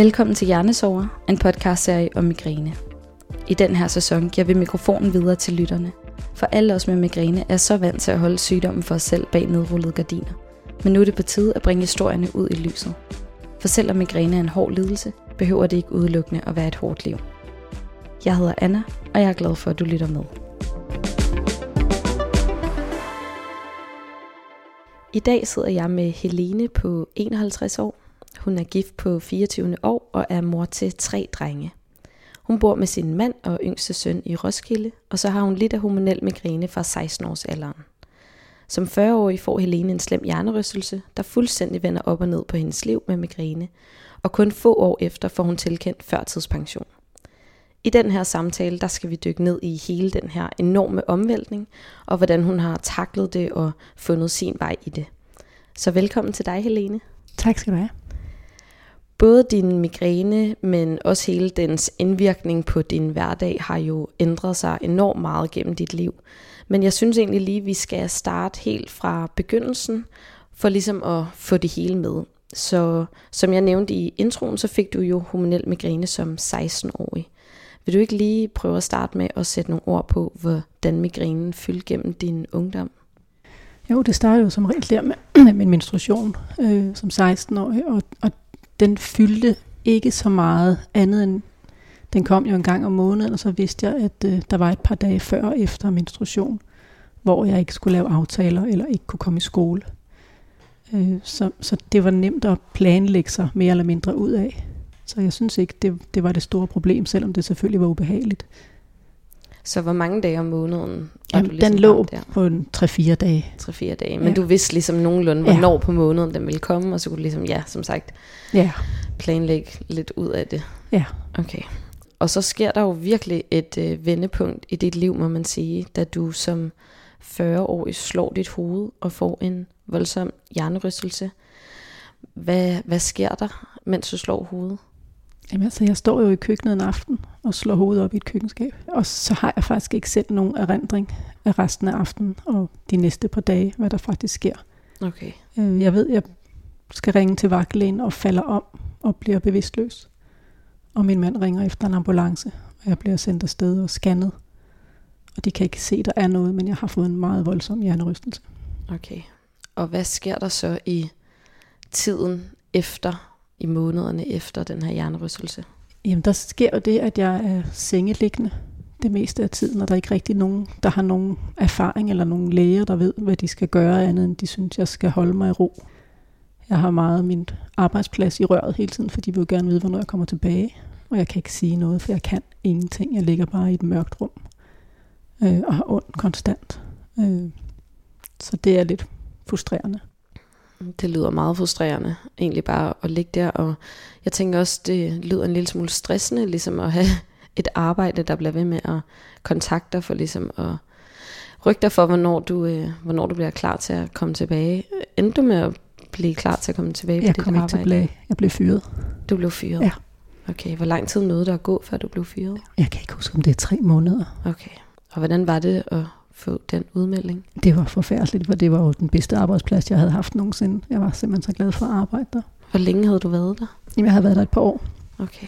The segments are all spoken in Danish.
Velkommen til Hjernesover, en podcastserie om migræne. I den her sæson giver vi mikrofonen videre til lytterne, for alle os med migræne er så vant til at holde sygdommen for os selv bag nedrullede gardiner. Men nu er det på tide at bringe historierne ud i lyset. For selvom migræne er en hård lidelse, behøver det ikke udelukkende at være et hårdt liv. Jeg hedder Anna, og jeg er glad for, at du lytter med. I dag sidder jeg med Helene på 51 år. Hun er gift på 24. år og er mor til tre drenge. Hun bor med sin mand og yngste søn i Roskilde, og så har hun lidt af hormonel migræne fra 16 års alderen. Som 40-årig får Helene en slem hjernerystelse, der fuldstændig vender op og ned på hendes liv med migræne, og kun få år efter får hun tilkendt førtidspension. I den her samtale, der skal vi dykke ned i hele den her enorme omvæltning, og hvordan hun har taklet det og fundet sin vej i det. Så velkommen til dig, Helene. Tak skal du have. Både din migræne, men også hele dens indvirkning på din hverdag har jo ændret sig enormt meget gennem dit liv. Men jeg synes egentlig lige, at vi skal starte helt fra begyndelsen, for ligesom at få det hele med. Så som jeg nævnte i introen, så fik du jo hormonel migræne som 16-årig. Vil du ikke lige prøve at starte med at sætte nogle ord på, hvordan migrænen fyldte gennem din ungdom? Jo, det startede jo som regel der med min menstruation øh, som 16-årig, og, og den fyldte ikke så meget andet end, den kom jo en gang om måneden, og så vidste jeg, at øh, der var et par dage før og efter menstruation, hvor jeg ikke skulle lave aftaler eller ikke kunne komme i skole. Øh, så, så det var nemt at planlægge sig mere eller mindre ud af. Så jeg synes ikke, det, det var det store problem, selvom det selvfølgelig var ubehageligt. Så hvor mange dage om måneden Jamen, du ligesom den lå der? på en 3-4 dage. 3-4 dage, men ja. du vidste ligesom nogenlunde, hvornår ja. på måneden den ville komme, og så kunne du ligesom, ja, som sagt, ja. planlægge lidt ud af det. Ja. Okay. Og så sker der jo virkelig et øh, vendepunkt i dit liv, må man sige, da du som 40-årig slår dit hoved og får en voldsom hjernerystelse. Hvad, hvad sker der, mens du slår hovedet? Jamen altså, jeg står jo i køkkenet en aften og slår hovedet op i et køkkenskab. Og så har jeg faktisk ikke selv nogen erindring af resten af aftenen og de næste par dage, hvad der faktisk sker. Okay. Øh, jeg ved, jeg skal ringe til vagtlægen og falder om og bliver bevidstløs. Og min mand ringer efter en ambulance, og jeg bliver sendt afsted og scannet. Og de kan ikke se, der er noget, men jeg har fået en meget voldsom hjernerystelse. Okay. Og hvad sker der så i tiden efter i månederne efter den her hjernerystelse? Jamen, der sker jo det, at jeg er sengeliggende det meste af tiden, og der er ikke rigtig nogen, der har nogen erfaring eller nogen læger, der ved, hvad de skal gøre, andet end de synes, jeg skal holde mig i ro. Jeg har meget min arbejdsplads i røret hele tiden, fordi de vil jo gerne vide, hvornår jeg kommer tilbage. Og jeg kan ikke sige noget, for jeg kan ingenting. Jeg ligger bare i et mørkt rum øh, og har ondt konstant. Øh, så det er lidt frustrerende. Det lyder meget frustrerende, egentlig bare at ligge der, og jeg tænker også, det lyder en lille smule stressende, ligesom at have et arbejde, der bliver ved med at kontakte dig for ligesom at rykke dig for, hvornår du, øh, hvornår du bliver klar til at komme tilbage. Endte du med at blive klar til at komme tilbage jeg på dit arbejde? Jeg kom ikke til Jeg blev fyret. Du blev fyret? Ja. Okay, hvor lang tid nåede der at gå, før du blev fyret? Jeg kan ikke huske, om det er tre måneder. Okay, og hvordan var det at få den udmelding? Det var forfærdeligt, for det var jo den bedste arbejdsplads, jeg havde haft nogensinde. Jeg var simpelthen så glad for at arbejde der. Hvor længe havde du været der? Jamen, jeg havde været der et par år. Okay.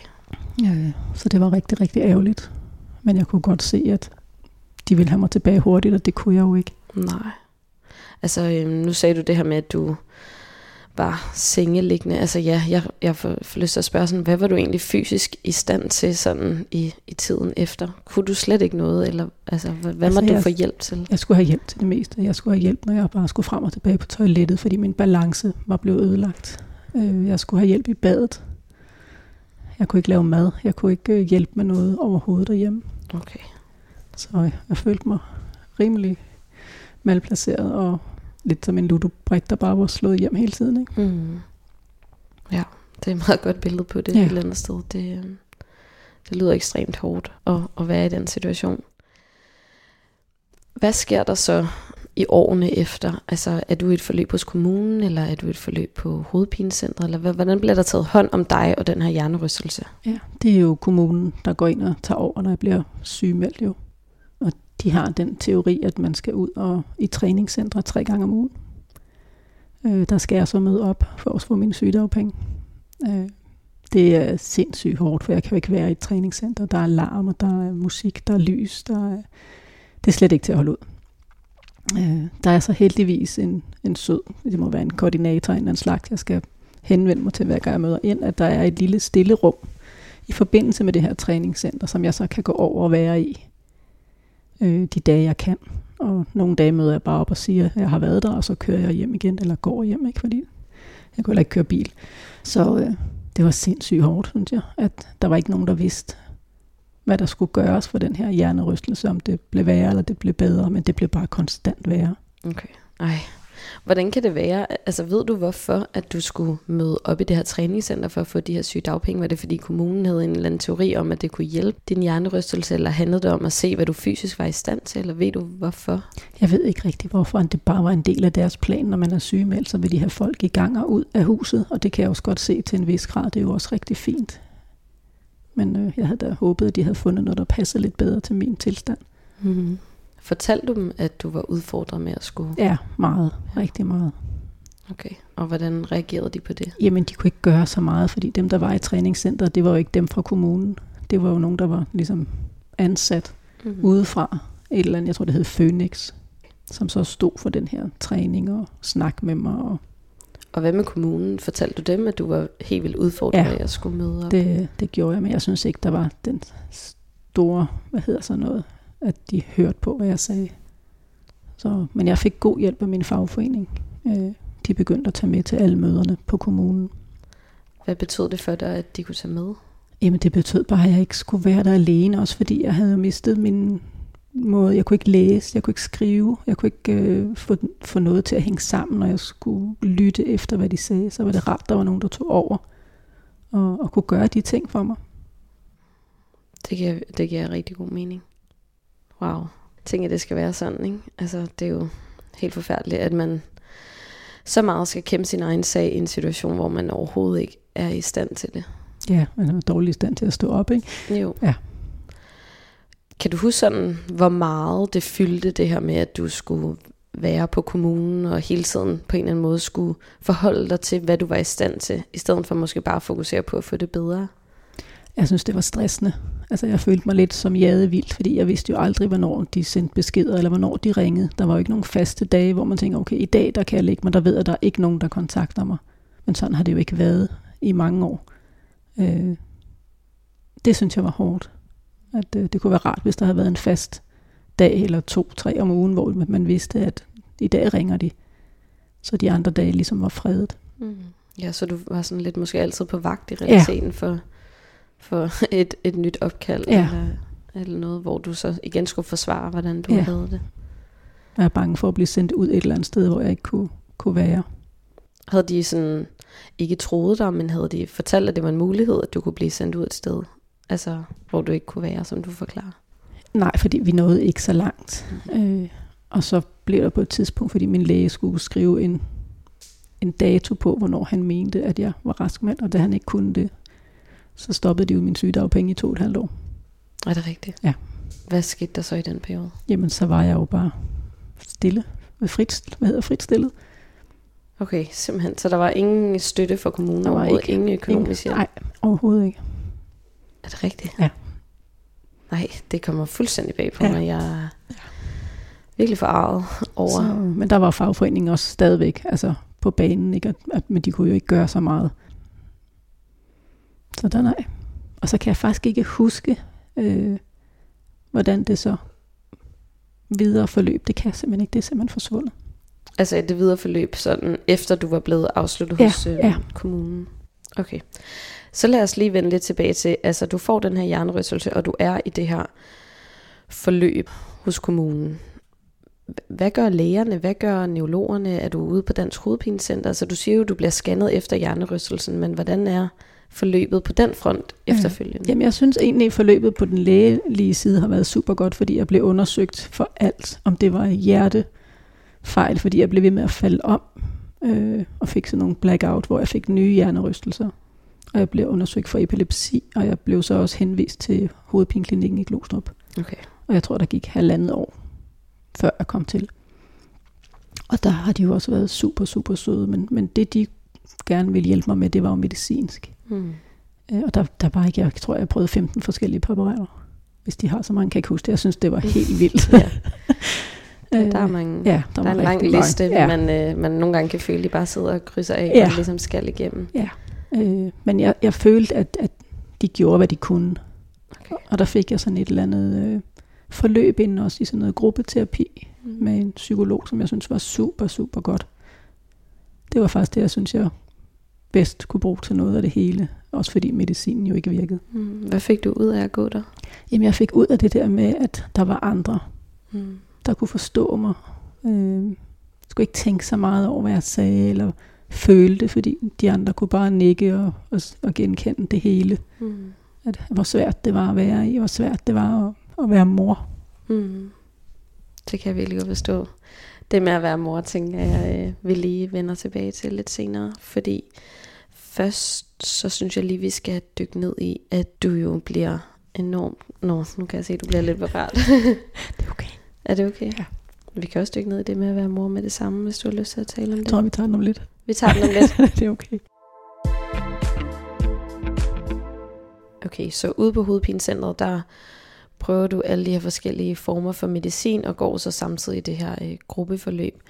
Ja, så det var rigtig, rigtig ærgerligt. Men jeg kunne godt se, at de ville have mig tilbage hurtigt, og det kunne jeg jo ikke. Nej. Altså, øhm, nu sagde du det her med, at du var sengeliggende. Altså ja, jeg, jeg får, får lyst til at spørge sådan, hvad var du egentlig fysisk i stand til sådan i, i tiden efter? Kunne du slet ikke noget, eller altså, hvad, hvad altså, må du få hjælp til? Jeg skulle have hjælp til det meste. Jeg skulle have hjælp, når jeg bare skulle frem og tilbage på toilettet, fordi min balance var blevet ødelagt. Øh, jeg skulle have hjælp i badet. Jeg kunne ikke lave mad. Jeg kunne ikke øh, hjælpe med noget overhovedet derhjemme. Okay. Så jeg følte mig rimelig malplaceret og lidt som en ludobrik, der bare var slået hjem hele tiden. Ikke? Mm. Ja, det er et meget godt billede på det ja. et eller andet sted. Det, øh, det lyder ekstremt hårdt at, at være i den situation. Hvad sker der så i årene efter? Altså, er du i et forløb hos kommunen, eller er du i et forløb på hovedpinecentret, eller hvordan bliver der taget hånd om dig og den her hjernerystelse? Ja, det er jo kommunen, der går ind og tager over, når jeg bliver sygemeldt jo de har den teori, at man skal ud og i træningscentre tre gange om ugen. Øh, der skal jeg så møde op for at få min sygedagpenge. Øh, det er sindssygt hårdt, for jeg kan jo ikke være i et træningscenter. Der er larm, og der er musik, der er lys. Der er, det er slet ikke til at holde ud. Øh, der er så heldigvis en, en sød, det må være en koordinator, en slags, jeg skal henvende mig til, hver gang jeg møder ind, at der er et lille stille rum i forbindelse med det her træningscenter, som jeg så kan gå over og være i øh, de dage, jeg kan. Og nogle dage møder jeg bare op og siger, at jeg har været der, og så kører jeg hjem igen, eller går hjem, ikke? fordi jeg kunne heller ikke køre bil. Så øh, det var sindssygt hårdt, synes jeg, at der var ikke nogen, der vidste, hvad der skulle gøres for den her hjernerystelse, om det blev værre eller det blev bedre, men det blev bare konstant værre. Okay. Ej. Hvordan kan det være, altså ved du hvorfor, at du skulle møde op i det her træningscenter for at få de her syge dagpenge? Var det fordi kommunen havde en eller anden teori om, at det kunne hjælpe din hjernerystelse, eller handlede det om at se, hvad du fysisk var i stand til, eller ved du hvorfor? Jeg ved ikke rigtig hvorfor, det bare var en del af deres plan, når man er sygemeldt, så vil de have folk i gang og ud af huset, og det kan jeg også godt se til en vis grad, det er jo også rigtig fint. Men øh, jeg havde da håbet, at de havde fundet noget, der passede lidt bedre til min tilstand. Mm-hmm. Fortalte du dem, at du var udfordret med at skulle? Ja, meget. Rigtig meget. Okay, og hvordan reagerede de på det? Jamen, de kunne ikke gøre så meget, fordi dem, der var i træningscenteret, det var jo ikke dem fra kommunen. Det var jo nogen, der var ligesom ansat mm-hmm. udefra. Et eller andet, jeg tror, det hed Phoenix, som så stod for den her træning og snak med mig. Og, og hvad med kommunen? Fortalte du dem, at du var helt vildt udfordret ja, at skulle møde op? Det, det gjorde jeg, men jeg synes ikke, der var den store, hvad hedder så noget, at de hørte på, hvad jeg sagde. Så, men jeg fik god hjælp af min fagforening. Øh, de begyndte at tage med til alle møderne på kommunen. Hvad betød det for dig, at de kunne tage med? Jamen det betød bare, at jeg ikke skulle være der alene, også fordi jeg havde mistet min måde. Jeg kunne ikke læse, jeg kunne ikke skrive, jeg kunne ikke øh, få, få noget til at hænge sammen, når jeg skulle lytte efter, hvad de sagde. Så var det rart, der var nogen, der tog over og, og kunne gøre de ting for mig. Det giver, det giver rigtig god mening. Wow. Jeg tænker, det skal være sådan, ikke? Altså, det er jo helt forfærdeligt, at man så meget skal kæmpe sin egen sag i en situation, hvor man overhovedet ikke er i stand til det. Ja, man er dårlig i stand til at stå op, ikke? Jo. Ja. Kan du huske sådan, hvor meget det fyldte det her med, at du skulle være på kommunen og hele tiden på en eller anden måde skulle forholde dig til, hvad du var i stand til, i stedet for måske bare at fokusere på at få det bedre? Jeg synes, det var stressende. Altså, jeg følte mig lidt som jade vildt, fordi jeg vidste jo aldrig, hvornår de sendte beskeder, eller hvornår de ringede. Der var jo ikke nogen faste dage, hvor man tænker, okay, i dag der kan jeg ligge, men der ved at der er ikke nogen, der kontakter mig. Men sådan har det jo ikke været i mange år. Øh, det synes jeg var hårdt. At øh, det kunne være rart, hvis der havde været en fast dag eller to, tre om ugen, hvor man vidste, at i dag ringer de. Så de andre dage ligesom var fredet. Mm. Ja, så du var sådan lidt måske altid på vagt i realiteten ja. for for et, et nyt opkald, ja. eller, eller noget, hvor du så igen skulle forsvare, hvordan du ja. havde det. Jeg er bange for at blive sendt ud et eller andet sted, hvor jeg ikke kunne, kunne være. Havde de sådan ikke troet dig, men havde de fortalt, at det var en mulighed, at du kunne blive sendt ud et sted, altså hvor du ikke kunne være, som du forklarer? Nej, fordi vi nåede ikke så langt. Mm-hmm. Øh, og så blev der på et tidspunkt, fordi min læge skulle skrive en, en dato på, hvornår han mente, at jeg var raskmand, og da han ikke kunne det, så stoppede de jo min sygedagpenge i to og et halvt år. Er det rigtigt? Ja. Hvad skete der så i den periode? Jamen, så var jeg jo bare stille. Frit, hvad hedder frit stillet. Okay, simpelthen. Så der var ingen støtte for kommunen? Der var ikke, ingen økonomisk hjælp? Nej, overhovedet ikke. Er det rigtigt? Ja. Nej, det kommer fuldstændig bag på ja. mig. Jeg er virkelig forarvet over... Så, men der var fagforeningen også stadigvæk altså på banen, ikke? At, at, men de kunne jo ikke gøre så meget. Så der nej. Og så kan jeg faktisk ikke huske, øh, hvordan det så videre forløb. Det kan jeg simpelthen ikke. Det er simpelthen forsvundet. Altså det videre forløb, sådan efter du var blevet afsluttet ja, hos øh, ja. kommunen? Okay. Så lad os lige vende lidt tilbage til, altså du får den her hjernerystelse, og du er i det her forløb hos kommunen. Hvad gør lægerne? Hvad gør neurologerne? Er du ude på Dansk Hovedpinecenter? Altså du siger jo, du bliver scannet efter hjernerystelsen, men hvordan er forløbet på den front efterfølgende? Jamen jeg synes egentlig, at forløbet på den lægelige side har været super godt, fordi jeg blev undersøgt for alt. Om det var hjertefejl, fordi jeg blev ved med at falde om, øh, og fik sådan nogle blackout, hvor jeg fik nye hjernerystelser. Og jeg blev undersøgt for epilepsi, og jeg blev så også henvist til hovedpinklinikken i Glostrup. Okay. Og jeg tror, der gik halvandet år, før jeg kom til. Og der har de jo også været super, super søde, men, men det de gerne ville hjælpe mig med, det var jo medicinsk. Mm. Øh, og der, der var ikke, jeg tror, jeg prøvede 15 forskellige præparater. Hvis de har så mange, kan jeg ikke huske det. Jeg synes, det var helt vildt. ja. Der er, mange, ja, der, der er en lang liste, ja. man, øh, man nogle gange kan føle, at de bare sidder og krydser af, ja. og ligesom skal igennem. Ja, øh, men jeg, jeg følte, at, at de gjorde, hvad de kunne. Okay. Og der fik jeg sådan et eller andet øh, forløb inden også i sådan noget gruppeterapi mm. med en psykolog, som jeg synes var super, super godt. Det var faktisk det, jeg synes, jeg bedst kunne bruge til noget af det hele. Også fordi medicinen jo ikke virkede. Mm. Hvad fik du ud af at gå der? Jamen jeg fik ud af det der med, at der var andre, mm. der kunne forstå mig. Øh, jeg skulle ikke tænke så meget over, hvad jeg sagde, eller følte, fordi de andre kunne bare nikke og, og, og genkende det hele. Mm. At, hvor svært det var at være i, hvor svært det var at, at være mor. Mm. Det kan jeg virkelig godt forstå. Det med at være mor, tænker jeg, øh, vil lige vende tilbage til lidt senere, fordi først så synes jeg lige, vi skal dykke ned i, at du jo bliver enormt... Nå, nu kan jeg se, at du bliver lidt berørt. det er okay. Er det okay? Ja. Vi kan også dykke ned i det med at være mor med det samme, hvis du har lyst til at tale om det. Jeg tror, vi tager den om lidt. Vi tager den om lidt. det er okay. Okay, så ude på hovedpinecentret, der prøver du alle de her forskellige former for medicin, og går så samtidig det her øh, gruppeforløb.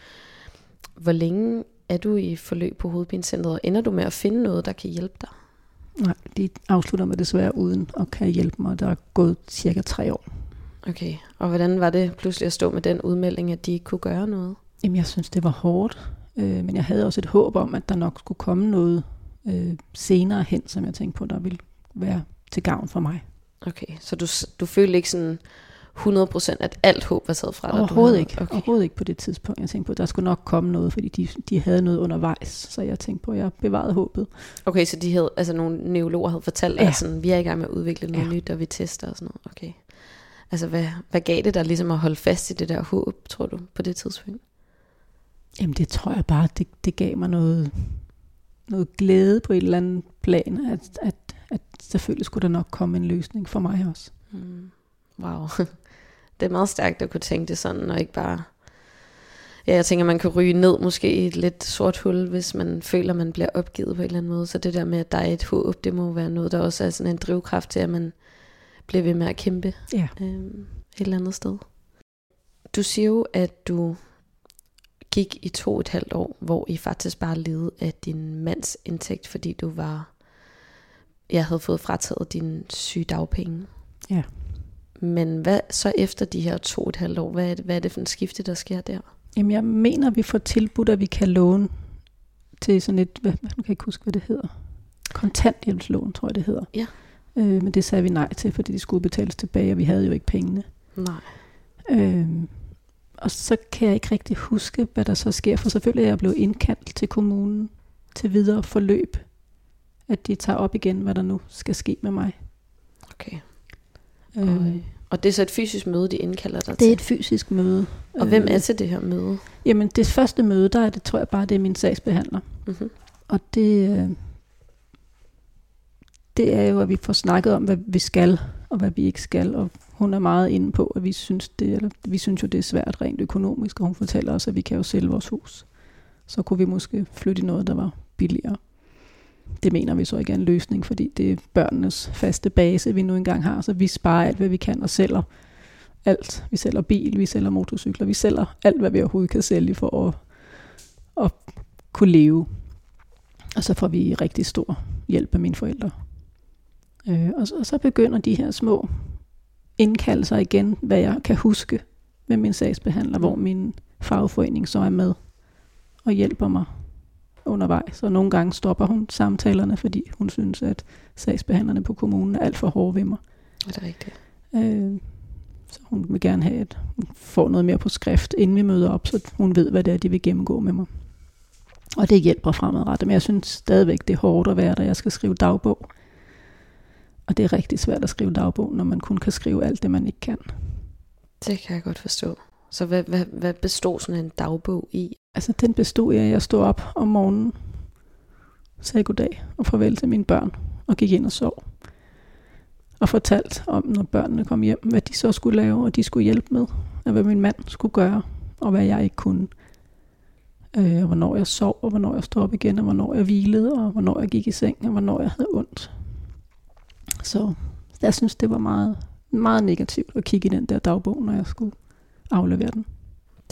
Hvor længe er du i forløb på hovedpinecentret, og ender du med at finde noget, der kan hjælpe dig? Nej, de afslutter mig desværre uden at kan hjælpe mig. Der er gået cirka tre år. Okay, og hvordan var det pludselig at stå med den udmelding, at de ikke kunne gøre noget? Jamen, jeg synes, det var hårdt. Øh, men jeg havde også et håb om, at der nok skulle komme noget øh, senere hen, som jeg tænkte på, der ville være til gavn for mig. Okay, så du, du følte ikke sådan 100% at alt håb var taget fra dig? Overhovedet ikke. Okay. Overhovedet ikke på det tidspunkt. Jeg tænkte på, at der skulle nok komme noget, fordi de, de havde noget undervejs. Så jeg tænkte på, at jeg bevarede håbet. Okay, så de havde, altså nogle neurologer havde fortalt ja. at sådan, vi er i gang med at udvikle noget ja. nyt, og vi tester og sådan noget. Okay. Altså, hvad, hvad gav det dig ligesom at holde fast i det der håb, tror du, på det tidspunkt? Jamen, det tror jeg bare, det, det gav mig noget, noget glæde på et eller andet plan, at, at, at selvfølgelig skulle der nok komme en løsning for mig også. Mm. Wow. Det er meget stærkt at kunne tænke det sådan, og ikke bare... Ja, jeg tænker, man kan ryge ned måske i et lidt sort hul, hvis man føler, man bliver opgivet på en eller anden måde. Så det der med, at der er et håb, det må være noget, der også er sådan en drivkraft til, at man bliver ved med at kæmpe ja. øhm, et eller andet sted. Du siger jo, at du gik i to og et halvt år, hvor I faktisk bare levede af din mands indtægt, fordi du var, jeg havde fået frataget din sygedagpenge. Ja. Men hvad så efter de her to og et halvt år, hvad er, det, hvad er det for en skifte, der sker der? Jamen jeg mener, vi får tilbudt, at vi kan låne til sådan et, hvad, man kan ikke huske, hvad det hedder. Kontanthjælpslån, tror jeg det hedder. Ja. Øh, men det sagde vi nej til, fordi de skulle betales tilbage, og vi havde jo ikke pengene. Nej. Øh, og så kan jeg ikke rigtig huske, hvad der så sker, for selvfølgelig er jeg blevet indkaldt til kommunen til videre forløb, at de tager op igen, hvad der nu skal ske med mig. Okay. Øh, og, og det er så et fysisk møde, de indkalder dig til? Det er et fysisk møde. Og hvem er til det her møde? Jamen det første møde, der er det, tror jeg bare, det er min sagsbehandler. Mm-hmm. Og det, øh, det er jo, at vi får snakket om, hvad vi skal, og hvad vi ikke skal. Og hun er meget inde på, at vi synes, det, eller, vi synes jo, det er svært rent økonomisk, og hun fortæller os, at vi kan jo sælge vores hus. Så kunne vi måske flytte i noget, der var billigere. Det mener vi så ikke er en løsning, fordi det er børnenes faste base, vi nu engang har, så vi sparer alt, hvad vi kan, og sælger alt. Vi sælger bil, vi sælger motorcykler, vi sælger alt, hvad vi overhovedet kan sælge for at, at kunne leve. Og så får vi rigtig stor hjælp af mine forældre. Øh, og, så, og så begynder de her små indkaldelser igen, hvad jeg kan huske med min sagsbehandler, hvor min fagforening så er med og hjælper mig undervejs. Og nogle gange stopper hun samtalerne, fordi hun synes, at sagsbehandlerne på kommunen er alt for hårde ved mig. Er det rigtigt? Øh, så hun vil gerne have, at hun får noget mere på skrift, inden vi møder op, så hun ved, hvad det er, de vil gennemgå med mig. Og det hjælper fremadrettet, men jeg synes stadigvæk, det er hårdt at være der. Jeg skal skrive dagbog. Og det er rigtig svært at skrive dagbog, når man kun kan skrive alt det, man ikke kan. Det kan jeg godt forstå. Så hvad, hvad, hvad består sådan en dagbog i? Altså den bestod jeg, at jeg stod op om morgenen, sagde goddag og farvel til mine børn, og gik ind og sov. Og fortalt om, når børnene kom hjem, hvad de så skulle lave, og de skulle hjælpe med, og hvad min mand skulle gøre, og hvad jeg ikke kunne. Øh, og hvornår jeg sov, og hvornår jeg stod op igen, og hvornår jeg hvilede, og hvornår jeg gik i seng, og hvornår jeg havde ondt. Så jeg synes, det var meget, meget negativt at kigge i den der dagbog, når jeg skulle aflevere den.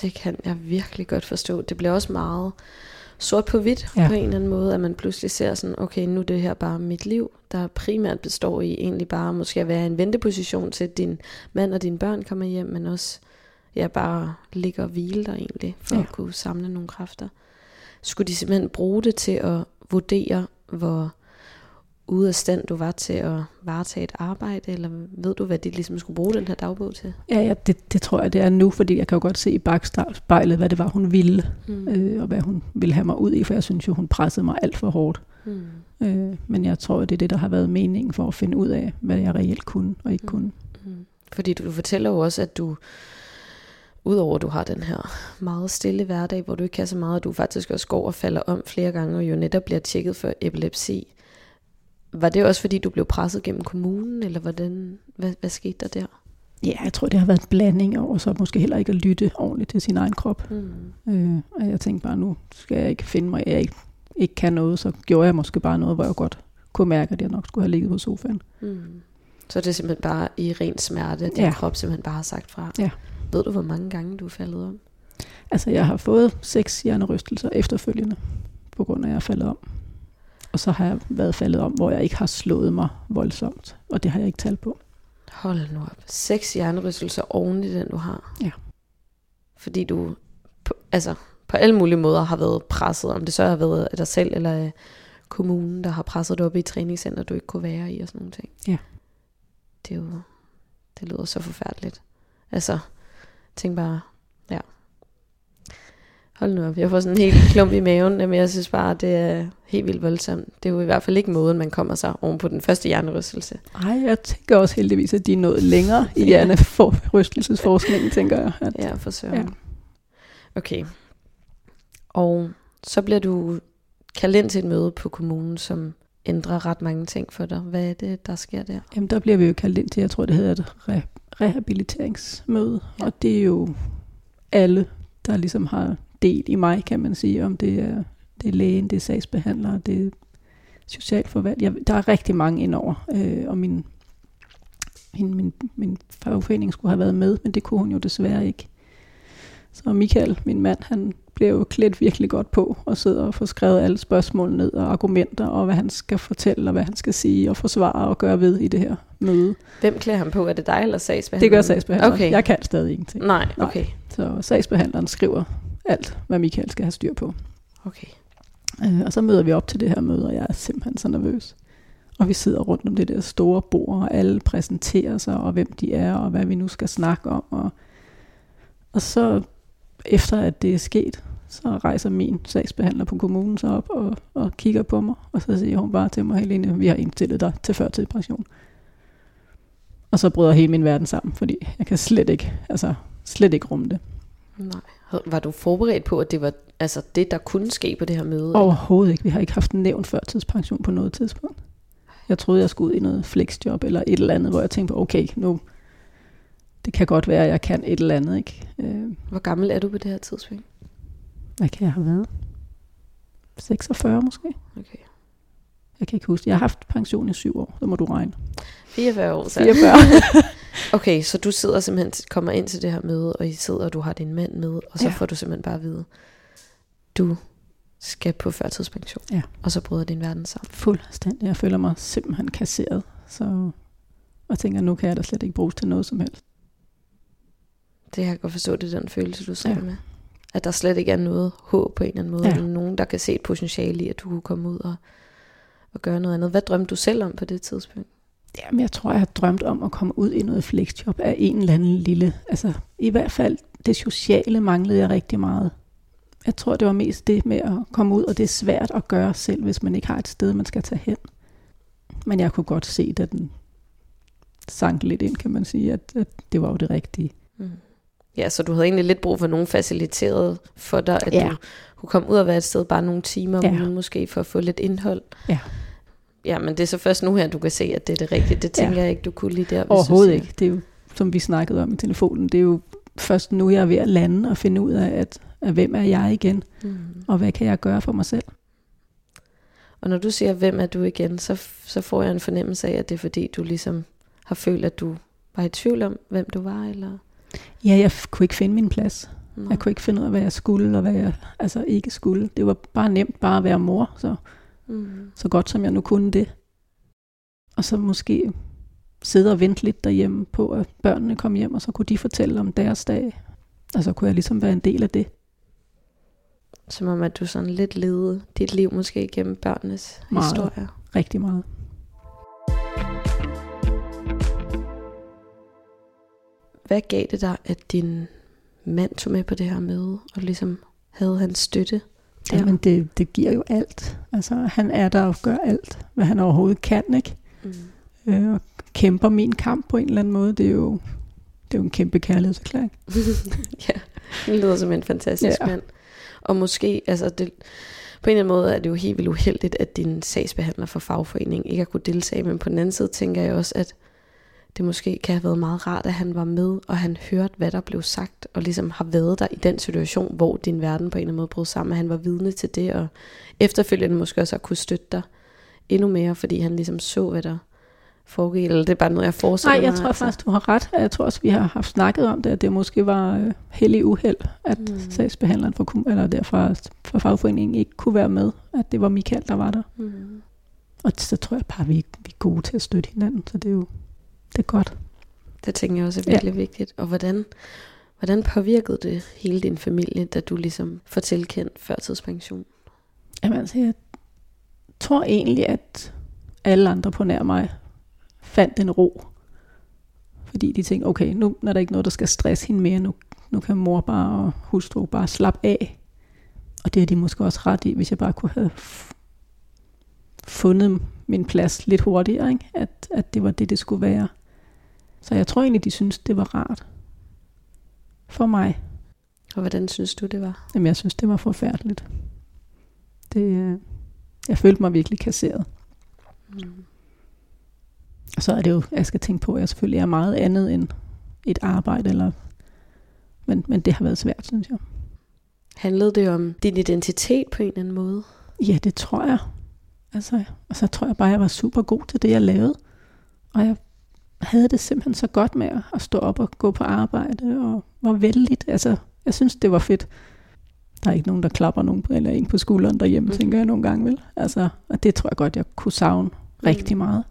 Det kan jeg virkelig godt forstå. Det bliver også meget sort på hvidt Ja. på en eller anden måde, at man pludselig ser sådan, okay, nu er det her bare mit liv, der primært består i egentlig bare måske at være i en venteposition til, at din mand og dine børn kommer hjem, men også ja, bare ligge og hvile der egentlig, for ja. at kunne samle nogle kræfter. Skulle de simpelthen bruge det til at vurdere, hvor ude af stand du var til at varetage et arbejde, eller ved du, hvad de ligesom skulle bruge den her dagbog til? Ja, ja det, det tror jeg, det er nu, fordi jeg kan jo godt se i bagspejlet, hvad det var, hun ville, Mm. øh, og hvad hun ville have mig ud i, for jeg synes jo, hun pressede mig alt for hårdt. Mm. Øh, men jeg tror, det er det, der har været meningen for at finde ud af, hvad jeg reelt kunne og ikke Mm. kunne. Mm. Fordi du, du fortæller jo også, at du, udover at du har den her meget stille hverdag, hvor du ikke kan så meget, at du faktisk også går og falder om flere gange, og jo netop bliver tjekket for epilepsi. Var det også, fordi du blev presset gennem kommunen, eller hvordan, hvad, hvad skete der der? Ja, jeg tror, det har været en blanding over, så måske heller ikke at lytte ordentligt til sin egen krop. Mm. Øh, og jeg tænkte bare, nu skal jeg ikke finde mig, jeg ikke, ikke kan noget, så gjorde jeg måske bare noget, hvor jeg godt kunne mærke, at jeg nok skulle have ligget på sofaen. Mm. Så det er simpelthen bare i ren smerte, at din ja. krop simpelthen bare har sagt fra. Ja. Ved du, hvor mange gange du er faldet om? Altså, jeg har fået seks hjernerystelser efterfølgende, på grund af, at jeg er faldet om. Og så har jeg været faldet om, hvor jeg ikke har slået mig voldsomt, og det har jeg ikke talt på. Hold nu op. Seks hjernerystelser oven i den, du har. Ja. Fordi du på, altså, på alle mulige måder har været presset, om det så har været af dig selv eller af kommunen, der har presset dig op i et træningscenter, du ikke kunne være i og sådan nogle ting. Ja. Det er jo, det lyder så forfærdeligt. Altså, tænk bare, ja. Hold nu op, jeg får sådan en helt klump i maven, men jeg synes bare, det er helt vildt voldsomt. Det er jo i hvert fald ikke måden, man kommer sig oven på den første hjernerystelse. Ej, jeg tænker også heldigvis, at de er nået længere i hjernerystelsesforskningen, tænker jeg. At, Ja, for søren. Ja. Okay. Og så bliver du kaldt ind til et møde på kommunen, som ændrer ret mange ting for dig. Hvad er det, der sker der? Jamen, der bliver vi jo kaldt ind til, jeg tror, det hedder et re- rehabiliteringsmøde. Ja. Og det er jo alle, der ligesom har del i mig, kan man sige, om det er, det er lægen, det er sagsbehandlere, det er socialforvalg. Jeg, der er rigtig mange indover, øh, og min, min, min, min fagforening skulle have været med, men det kunne hun jo desværre ikke. Så Michael, min mand, han bliver jo klædt virkelig godt på og sidder og får skrevet alle spørgsmål ned og argumenter og hvad han skal fortælle og hvad han skal sige og forsvare og gøre ved i det her møde. Hvem klæder ham på? Er det dig eller sagsbehandleren? Det gør sagsbehandleren. Okay. Jeg kan stadig ingenting. Nej, Nej. okay. Så sagsbehandleren skriver alt, hvad Michael skal have styr på. okay. Øh, og så møder vi op til det her møde, og jeg er simpelthen så nervøs. Og vi sidder rundt om det der store bord, og alle præsenterer sig, og hvem de er, og hvad vi nu skal snakke om. Og, og så efter at det er sket, så rejser min sagsbehandler på kommunen sig op og, og kigger på mig, og så siger hun bare til mig, Helene, vi har indstillet dig til førtidspension. Og så bryder hele min verden sammen, fordi jeg kan slet ikke, altså slet ikke rumme det. Nej. Var du forberedt på, at det var altså det, der kunne ske på det her møde? Overhovedet ikke. Vi har ikke haft en nævnt førtidspension på noget tidspunkt. Jeg troede, jeg skulle ud i noget flexjob eller et eller andet, hvor jeg tænkte på, okay, nu, det kan godt være, at jeg kan et eller andet. Ikke? Øh, Hvor gammel er du på det her tidspunkt? hvad kan jeg have været? 46 måske? Okay. Jeg kan ikke huske. Jeg har haft pension i syv år, så må du regne. 44 år, så. 44. Okay, så du sidder simpelthen, kommer ind til det her møde, og I sidder, og du har din mand med, og så Ja. får du simpelthen bare at vide, du skal på førtidspension. Ja. Og så bryder din verden sammen. Fuldstændig. Jeg føler mig simpelthen kasseret. Så og tænker, nu kan jeg da slet ikke bruges til noget som helst. Det kan jeg godt forstå, det er den følelse, du sidder Ja. med. At der slet ikke er noget håb på en eller anden måde. Ja. Eller nogen, der kan se et potentiale i, at du kunne komme ud og, og gøre noget andet. Hvad drømte du selv om på det tidspunkt? Jamen, jeg tror, jeg har drømt om at komme ud i noget flexjob af en eller anden lille... Altså, i hvert fald det sociale manglede jeg rigtig meget. Jeg tror, det var mest det med at komme ud, og det er svært at gøre selv, hvis man ikke har et sted, man skal tage hen. Men jeg kunne godt se, da den sank lidt ind, kan man sige, at, at det var jo det rigtige. Mm. Ja, så du havde egentlig lidt brug for nogen faciliteret for dig, at Ja. du kunne komme ud og være et sted bare nogle timer om Ja. ugen måske, for at få lidt indhold. Ja. Ja, men det er så først nu her, du kan se, at det er det rigtige. Det tænker Ja. jeg ikke, du kunne lige der. Overhovedet ikke. Det er jo, som vi snakkede om i telefonen, det er jo først nu, jeg er ved at lande og finde ud af, at, at hvem er jeg igen, Mm. og hvad kan jeg gøre for mig selv. Og når du siger, hvem er du igen, så, så får jeg en fornemmelse af, at det er fordi, du ligesom har følt, at du var i tvivl om, hvem du var, eller? Ja, jeg kunne ikke finde min plads. Nå. Jeg kunne ikke finde ud af, hvad jeg skulle, og hvad jeg altså ikke skulle. Det var bare nemt bare at være mor, så, mm. Så godt som jeg nu kunne det. Og så måske sidde og vente lidt derhjemme på, at børnene kom hjem, og så kunne de fortælle om deres dag. Og så kunne jeg ligesom være en del af det. Som om, at du sådan lidt levede dit liv måske gennem børnenes meget, historier. Rigtig meget. Hvad gav det dig, at din mand tog med på det her møde, og ligesom havde hans støtte? Der? Jamen, det, det giver jo alt. Altså, han er der og gør alt, hvad han overhovedet kan, ikke? Mm. Øh, og kæmper min kamp på en eller anden måde. Det er jo, det er jo en kæmpe kærlighedserklæring. ja, det lyder som en fantastisk ja. mand. Og måske, altså det, på en eller anden måde er det jo helt vildt uheldigt, at din sagsbehandler for fagforeningen ikke har kunne deltage, men på den anden side tænker jeg også, at det måske kan have været meget rart, at han var med, og han hørte, hvad der blev sagt, og ligesom har været der i den situation, hvor din verden på en eller anden måde brød sammen, at han var vidne til det, og efterfølgende måske også har kunne støtte dig endnu mere, fordi han ligesom så, hvad der foregik, eller det er bare noget, jeg forestiller Nej, jeg tror altså. faktisk, du har ret. Jeg tror også, vi har haft snakket om det, at det måske var øh, heldig uheld, at mm. sagsbehandleren for, eller derfra for fagforeningen ikke kunne være med, at det var Michael, der var der. Mm. Og så tror jeg bare, at vi, vi er gode til at støtte hinanden, så det er jo det er godt. Det tænker jeg også er virkelig ja. vigtigt. Og hvordan, hvordan påvirkede det hele din familie, da du ligesom får tilkendt førtidspension? Jamen altså, jeg tror egentlig, at alle andre på nær mig fandt en ro. Fordi de tænkte, okay, nu er der ikke noget, der skal stresse hende mere. Nu, nu kan mor bare og hustru bare slappe af. Og det er de måske også ret i, hvis jeg bare kunne have fundet min plads lidt hurtigere. Ikke? At, at det var det, det skulle være. Så jeg tror egentlig, de synes, det var rart. For mig. Og hvordan synes du, det var? Jamen, jeg synes, det var forfærdeligt. Det, øh, jeg følte mig virkelig kasseret. Mm. Og så er det jo, jeg skal tænke på, at jeg selvfølgelig er meget andet end et arbejde, eller, men, men det har været svært, synes jeg. Handlede det om din identitet på en eller anden måde? Ja, det tror jeg. Altså, og så tror jeg bare, at jeg var super god til det, jeg lavede. Og jeg havde det simpelthen så godt med at stå op og gå på arbejde, og var vældigt. Altså, jeg synes, det var fedt. Der er ikke nogen, der klapper nogen på, eller en på skulderen derhjemme, mm. tænker jeg nogle gange, vel? Altså, og det tror jeg godt, jeg kunne savne mm. rigtig meget.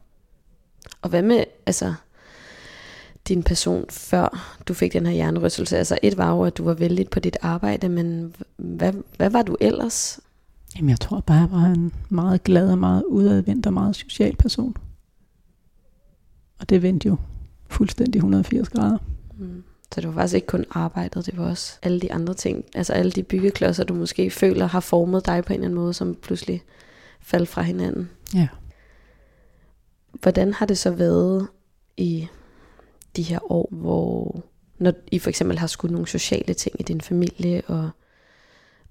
Og hvad med, altså, din person, før du fik den her hjernerystelse? Altså, et var jo, at du var vældig på dit arbejde, men hvad, hvad var du ellers? Jamen, jeg tror bare, jeg var en meget glad og meget udadvendt og meget social person. Og det vendte jo fuldstændig 180 grader. Mm. Så det var faktisk ikke kun arbejdet, det var også alle de andre ting. Altså alle de byggeklodser, du måske føler har formet dig på en eller anden måde, som pludselig faldt fra hinanden. Ja. Hvordan har det så været i de her år, hvor når I for eksempel har skudt nogle sociale ting i din familie, og,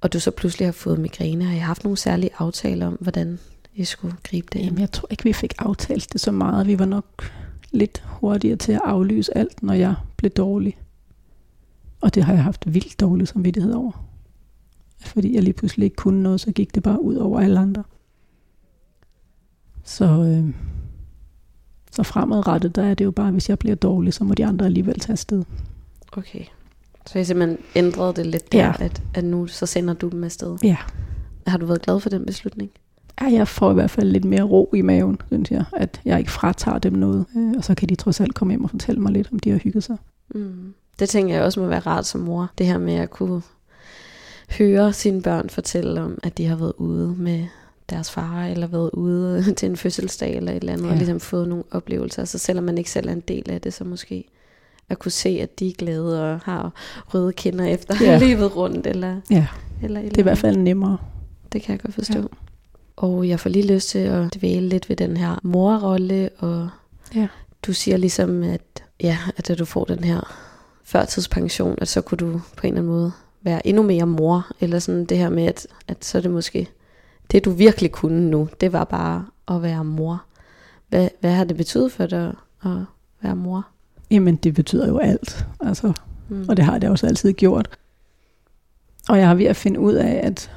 og du så pludselig har fået migræne, har I haft nogle særlige aftaler om, hvordan I skulle gribe det? Jamen, jeg tror ikke, vi fik aftalt det så meget. Vi var nok lidt hurtigere til at aflyse alt, når jeg blev dårlig. Og det har jeg haft vildt dårlig samvittighed over. Fordi jeg lige pludselig ikke kunne noget, så gik det bare ud over alle andre. Så, øh, så fremadrettet, der er det jo bare, hvis jeg bliver dårlig, så må de andre alligevel tage afsted. Okay. Så jeg simpelthen ændrede det lidt der, ja. at, at nu så sender du dem afsted. Ja. Har du været glad for den beslutning? Ja, jeg får i hvert fald lidt mere ro i maven, synes jeg. At jeg ikke fratager dem noget. Øh, og så kan de trods alt komme hjem og fortælle mig lidt, om de har hygget sig. Mm. Det tænker jeg også må være rart som mor. Det her med at kunne høre sine børn fortælle om, at de har været ude med deres far, eller været ude til en fødselsdag, eller et eller andet, ja. og ligesom fået nogle oplevelser. Så selvom man ikke selv er en del af det, så måske at kunne se, at de er glade og har røde kinder efter ja. livet rundt. Eller, ja, eller, eller det er i hvert fald nemmere. Det kan jeg godt forstå. Ja. Og jeg får lige lyst til at dvæle lidt ved den her morrolle, og ja. du siger ligesom, at, ja, at da du får den her førtidspension, at så kunne du på en eller anden måde være endnu mere mor, eller sådan det her med, at, at så er det måske, det du virkelig kunne nu, det var bare at være mor. Hvad, hvad har det betydet for dig at være mor? Jamen, det betyder jo alt, altså, mm. og det har det også altid gjort. Og jeg har ved at finde ud af, at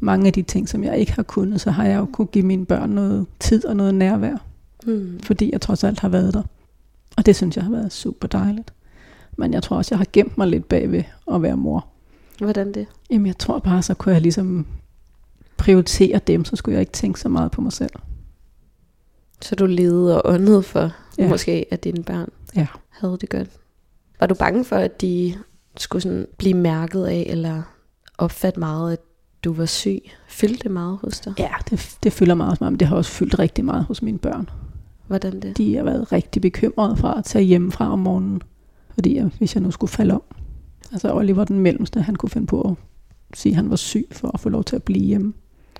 mange af de ting, som jeg ikke har kunnet, så har jeg jo kunne give mine børn noget tid og noget nærvær, Mm. fordi jeg trods alt har været der. Og det synes jeg har været super dejligt. Men jeg tror også, jeg har gemt mig lidt bagved at være mor. Hvordan det? Jamen jeg tror bare, så kunne jeg ligesom prioritere dem, så skulle jeg ikke tænke så meget på mig selv. Så du levede og åndede for, Ja. måske, at dine børn Ja. havde det godt. Var du bange for, at de skulle sådan blive mærket af, eller opfatte meget, at du var syg? Fyldte det meget hos dig? Ja, det, det fylder meget hos mig, men det har også fyldt rigtig meget hos mine børn. Hvordan det? De har været rigtig bekymrede fra at tage hjemmefra om morgenen, fordi jeg, hvis jeg nu skulle falde om. Altså Oliver, den mellemste, han kunne finde på at sige, at han var syg for at få lov til at blive hjemme.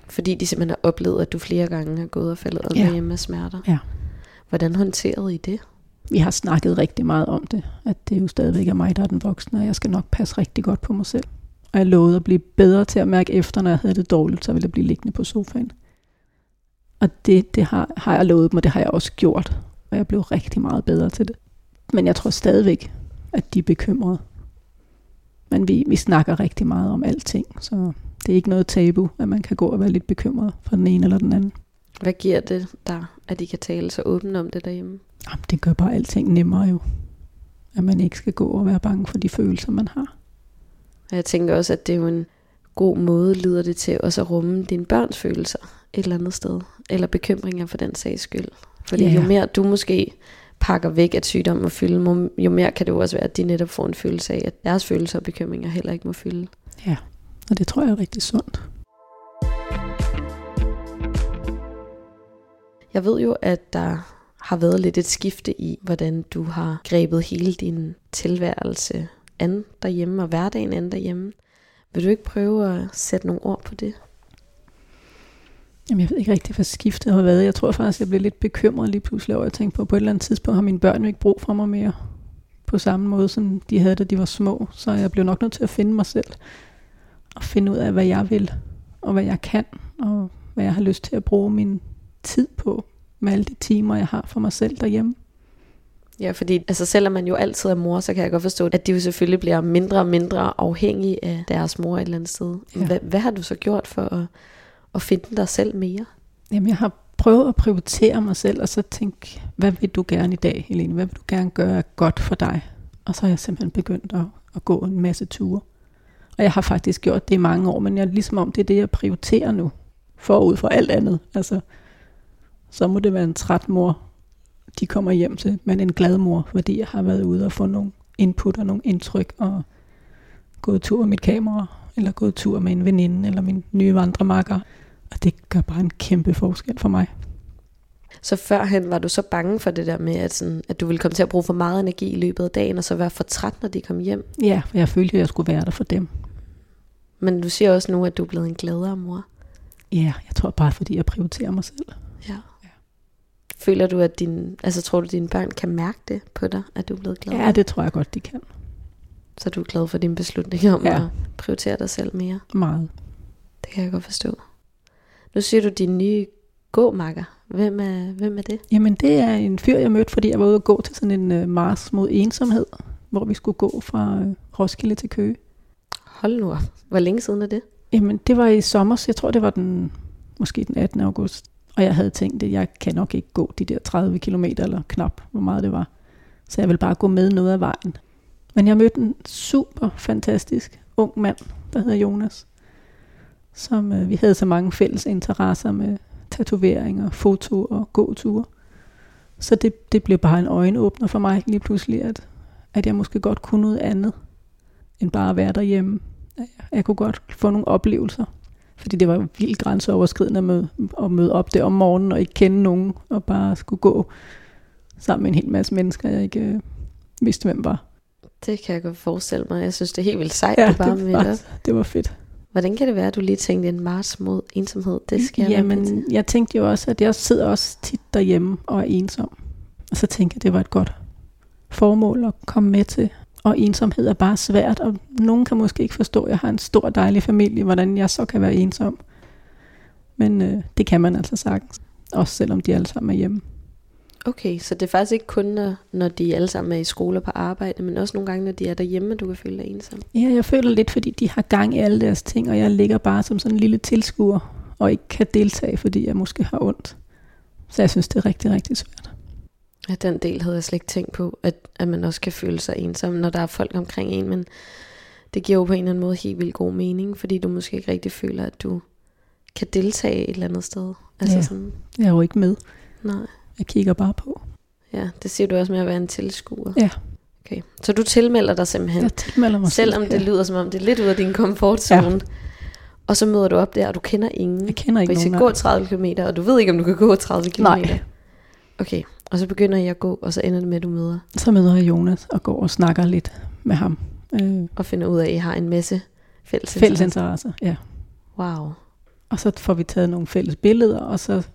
Fordi de simpelthen har oplevet, at du flere gange har gået og faldet om Ja. hjemme med smerter. Ja. Hvordan håndterede I det? Vi har snakket rigtig meget om det, at det jo stadigvæk er mig, der er den voksne, og jeg skal nok passe rigtig godt på mig selv. Og jeg lovede at blive bedre til at mærke efter, når jeg havde det dårligt, så ville jeg blive liggende på sofaen. Og det, det har, har jeg lovet dem, og det har jeg også gjort. Og jeg blev rigtig meget bedre til det. Men jeg tror stadigvæk, at de er bekymrede. Men vi, vi snakker rigtig meget om alting, så det er ikke noget tabu, at man kan gå og være lidt bekymret for den ene eller den anden. Hvad giver det dig, at I kan tale så åbent om det derhjemme? Jamen, det gør bare alting nemmere jo. At man ikke skal gå og være bange for de følelser, man har. Og jeg tænker også, at det er jo en god måde, lyder det til også at rumme dine børns følelser et eller andet sted. Eller bekymringer for den sags skyld. Fordi Ja. jo mere du måske pakker væk, at sygdommen må fylde, jo mere kan det jo også være, at de netop får en følelse af, at deres følelser og bekymringer heller ikke må fylde. Og det tror jeg er rigtig sundt. Jeg ved jo, at der har været lidt et skifte i, hvordan du har grebet hele din tilværelse an derhjemme og hverdagen an derhjemme. Vil du ikke prøve at sætte nogle ord på det? Jamen, jeg ved ikke rigtig, hvad skiftet har været. Jeg tror faktisk, jeg blev lidt bekymret lige pludselig over at tænke på, at på et eller andet tidspunkt har mine børn jo ikke brug for mig mere. På samme måde, som de havde, da de var små. Så jeg blev nok nødt til at finde mig selv. Og finde ud af, hvad jeg vil. Og hvad jeg kan. Og hvad jeg har lyst til at bruge min tid på. Med alle de timer, jeg har for mig selv derhjemme. Ja, fordi altså, selvom man jo altid er mor, så kan jeg godt forstå, at de jo selvfølgelig bliver mindre og mindre afhængige af deres mor et eller andet sted. Ja. Hvad, hvad har du så gjort for at, at finde dig selv mere? Jamen, jeg har prøvet at prioritere mig selv, og så tænke, hvad vil du gerne i dag, Helene? Hvad vil du gerne gøre godt for dig? Og så har jeg simpelthen begyndt at, at gå en masse ture. Og jeg har faktisk gjort det i mange år, men jeg er ligesom om, det er det, jeg prioriterer nu, forud for alt andet. Altså, så må det være en træt mor, de kommer hjem til, men en glad mor, fordi jeg har været ude og få nogle input og nogle indtryk, og gået tur med mit kamera, eller gået tur med en veninde, eller min nye vandremakker. Og det gør bare en kæmpe forskel for mig. Så førhen var du så bange for det der med, at, sådan, at du ville komme til at bruge for meget energi i løbet af dagen, og så være for træt, når de kom hjem. Ja, for jeg følte, at jeg skulle være der for dem. Men du siger også nu, at du er blevet en gladere mor. Ja, jeg tror bare, fordi jeg prioriterer mig selv. Ja. Føler du, at din, altså tror du, at dine børn kan mærke det på dig, at du er blevet gladere? Ja, det tror jeg godt, de kan. Så du er glad for din beslutning om Ja. at prioritere dig selv mere. Meget. Det kan jeg godt forstå. Nu siger du din nye gåmakker. Hvem er, hvem er det? Jamen, det er en fyr, jeg mødte, fordi jeg var ude og gå til sådan en uh, mars mod ensomhed, hvor vi skulle gå fra uh, Roskilde til Køge. Hold nu op. Hvor længe siden er det? Jamen, det var i sommer, jeg tror, det var den, måske den 18. august. Og jeg havde tænkt, at jeg kan nok ikke gå de der 30 km eller knap, hvor meget det var. Så jeg vil bare gå med noget af vejen. Men jeg mødte en super fantastisk ung mand, der hedder Jonas. Som øh, vi havde så mange fælles interesser med tatoveringer, foto og gåture. Så det, det blev bare en øjenåbner for mig lige pludselig, at, at jeg måske godt kunne noget andet, end bare at være derhjemme. Jeg kunne godt få nogle oplevelser. Fordi det var jo vildt grænseoverskridende at møde, at møde op der om morgenen og ikke kende nogen, og bare skulle gå sammen med en hel masse mennesker, jeg ikke øh, vidste, hvem var. Det kan jeg godt forestille mig. Jeg synes, det er helt vildt sejt, Ja, du bare det med var- op. Det var fedt. Hvordan kan det være, at du lige tænkte en mars mod ensomhed? Det skal jeg med. Jamen, jeg tænkte jo også, at jeg sidder også tit derhjemme og er ensom. Og så tænkte jeg, det var et godt formål at komme med til. Og ensomhed er bare svært, og nogen kan måske ikke forstå, at jeg har en stor dejlig familie, hvordan jeg så kan være ensom. Men øh, det kan man altså sagtens, også selvom de alle sammen er hjemme. Okay, så det er faktisk ikke kun, når, når de alle sammen er i skole og på arbejde, men også nogle gange, når de er derhjemme, du kan føle dig ensom. Ja, jeg føler lidt, fordi de har gang i alle deres ting, og jeg ligger bare som sådan en lille tilskuer, og ikke kan deltage, fordi jeg måske har ondt. Så jeg synes, det er rigtig, rigtig svært. Ja, den del havde jeg slet ikke tænkt på, at, at man også kan føle sig ensom, når der er folk omkring en, men det giver jo på en eller anden måde helt vildt god mening, fordi du måske ikke rigtig føler, at du kan deltage et eller andet sted. Altså Ja. sådan, Jeg er jo ikke med. nej. Jeg kigger bare på. Ja, det siger du også med at være en tilskuer. Ja. Okay. Så du tilmelder dig simpelthen, Jeg tilmelder mig selvom selv. det Ja. lyder som om det er lidt ud af din komfortzone. Ja. Og så møder du op der, og du kender ingen. Jeg kender ikke Og I skal nogen. gå 30 km, og du ved ikke, om du kan gå 30 km. Nej. Okay, og så begynder jeg at gå, og så ender det med, at du møder Så møder jeg Jonas og går og snakker lidt med ham. Øh, og finder ud af, at I har en masse fælles, fælles interesser. ja. Wow. Og så får vi taget nogle fælles billeder, og så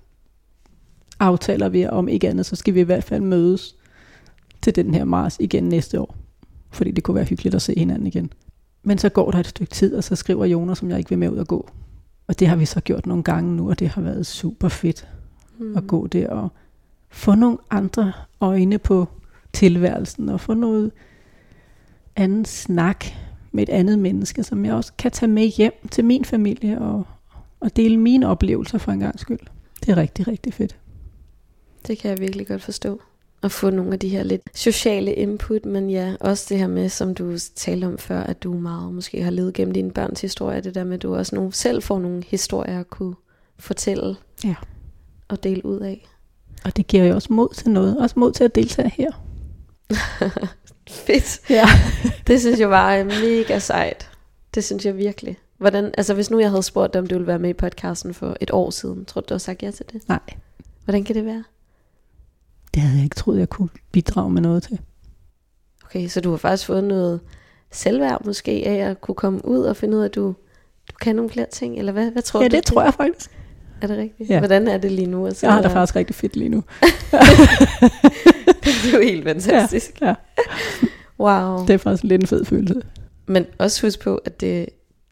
aftaler vi, om ikke andet, så skal vi i hvert fald mødes til den her Mars igen næste år. Fordi det kunne være hyggeligt at se hinanden igen. Men så går der et stykke tid, og så skriver Jonas, som jeg ikke vil med ud og gå. Og det har vi så gjort nogle gange nu, og det har været super fedt Mm. at gå der og få nogle andre øjne på tilværelsen, og få noget anden snak med et andet menneske, som jeg også kan tage med hjem til min familie og, og dele mine oplevelser for en gang skyld. Det er rigtig, rigtig fedt. Det kan jeg virkelig godt forstå. At få nogle af de her lidt sociale input, men ja, også det her med, som du talte om før, at du meget måske har levet gennem dine børns historie, det der med, at du også nogle, selv får nogle historier at kunne fortælle Ja. og dele ud af. Og det giver jo også mod til noget. Også mod til at deltage her. Fedt. Ja. Det synes jeg var øh, mega sejt. Det synes jeg virkelig. Hvordan, altså hvis nu jeg havde spurgt dig, om du ville være med i podcasten for et år siden, tror du, du havde sagt ja til det? Nej, Hvordan kan det være? det havde jeg ikke troet, jeg kunne bidrage med noget til. Okay, så du har faktisk fået noget selvværd måske af at kunne komme ud og finde ud af, at du, du kan nogle flere ting, eller hvad, hvad tror Ja, du? det tror jeg faktisk. Er det rigtigt? Ja. Hvordan er det lige nu? Altså, Jeg har det faktisk rigtig fedt lige nu. det er jo helt fantastisk. Ja, Wow. det er faktisk lidt en fed følelse. Men også husk på, at det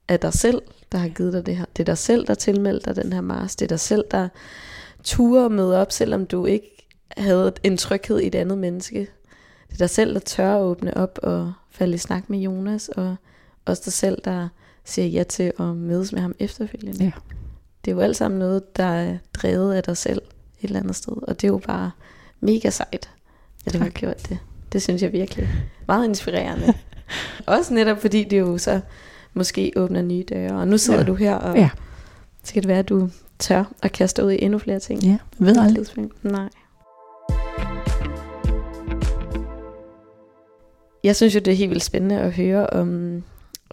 er dig selv, der har givet dig det her. Det er dig selv, der tilmelder dig den her Mars. Det er dig selv, der turer møde op, selvom du ikke havde en tryghed i et andet menneske. Det er dig selv, der tør at åbne op og falde i snak med Jonas, og også dig selv, der siger ja til at mødes med ham efterfølgende. Ja. Det er jo alt sammen noget, der er drevet af dig selv et eller andet sted, og det er jo bare mega sejt, at du har gjort det. Det synes jeg virkelig meget inspirerende. Også netop fordi det jo så måske åbner nye døre, og nu sidder Ja. du her, og Ja. så kan det være, at du tør at kaste ud i endnu flere ting. Ja, jeg ved aldrig. Nej. Jeg synes jo, det er helt vildt spændende at høre om,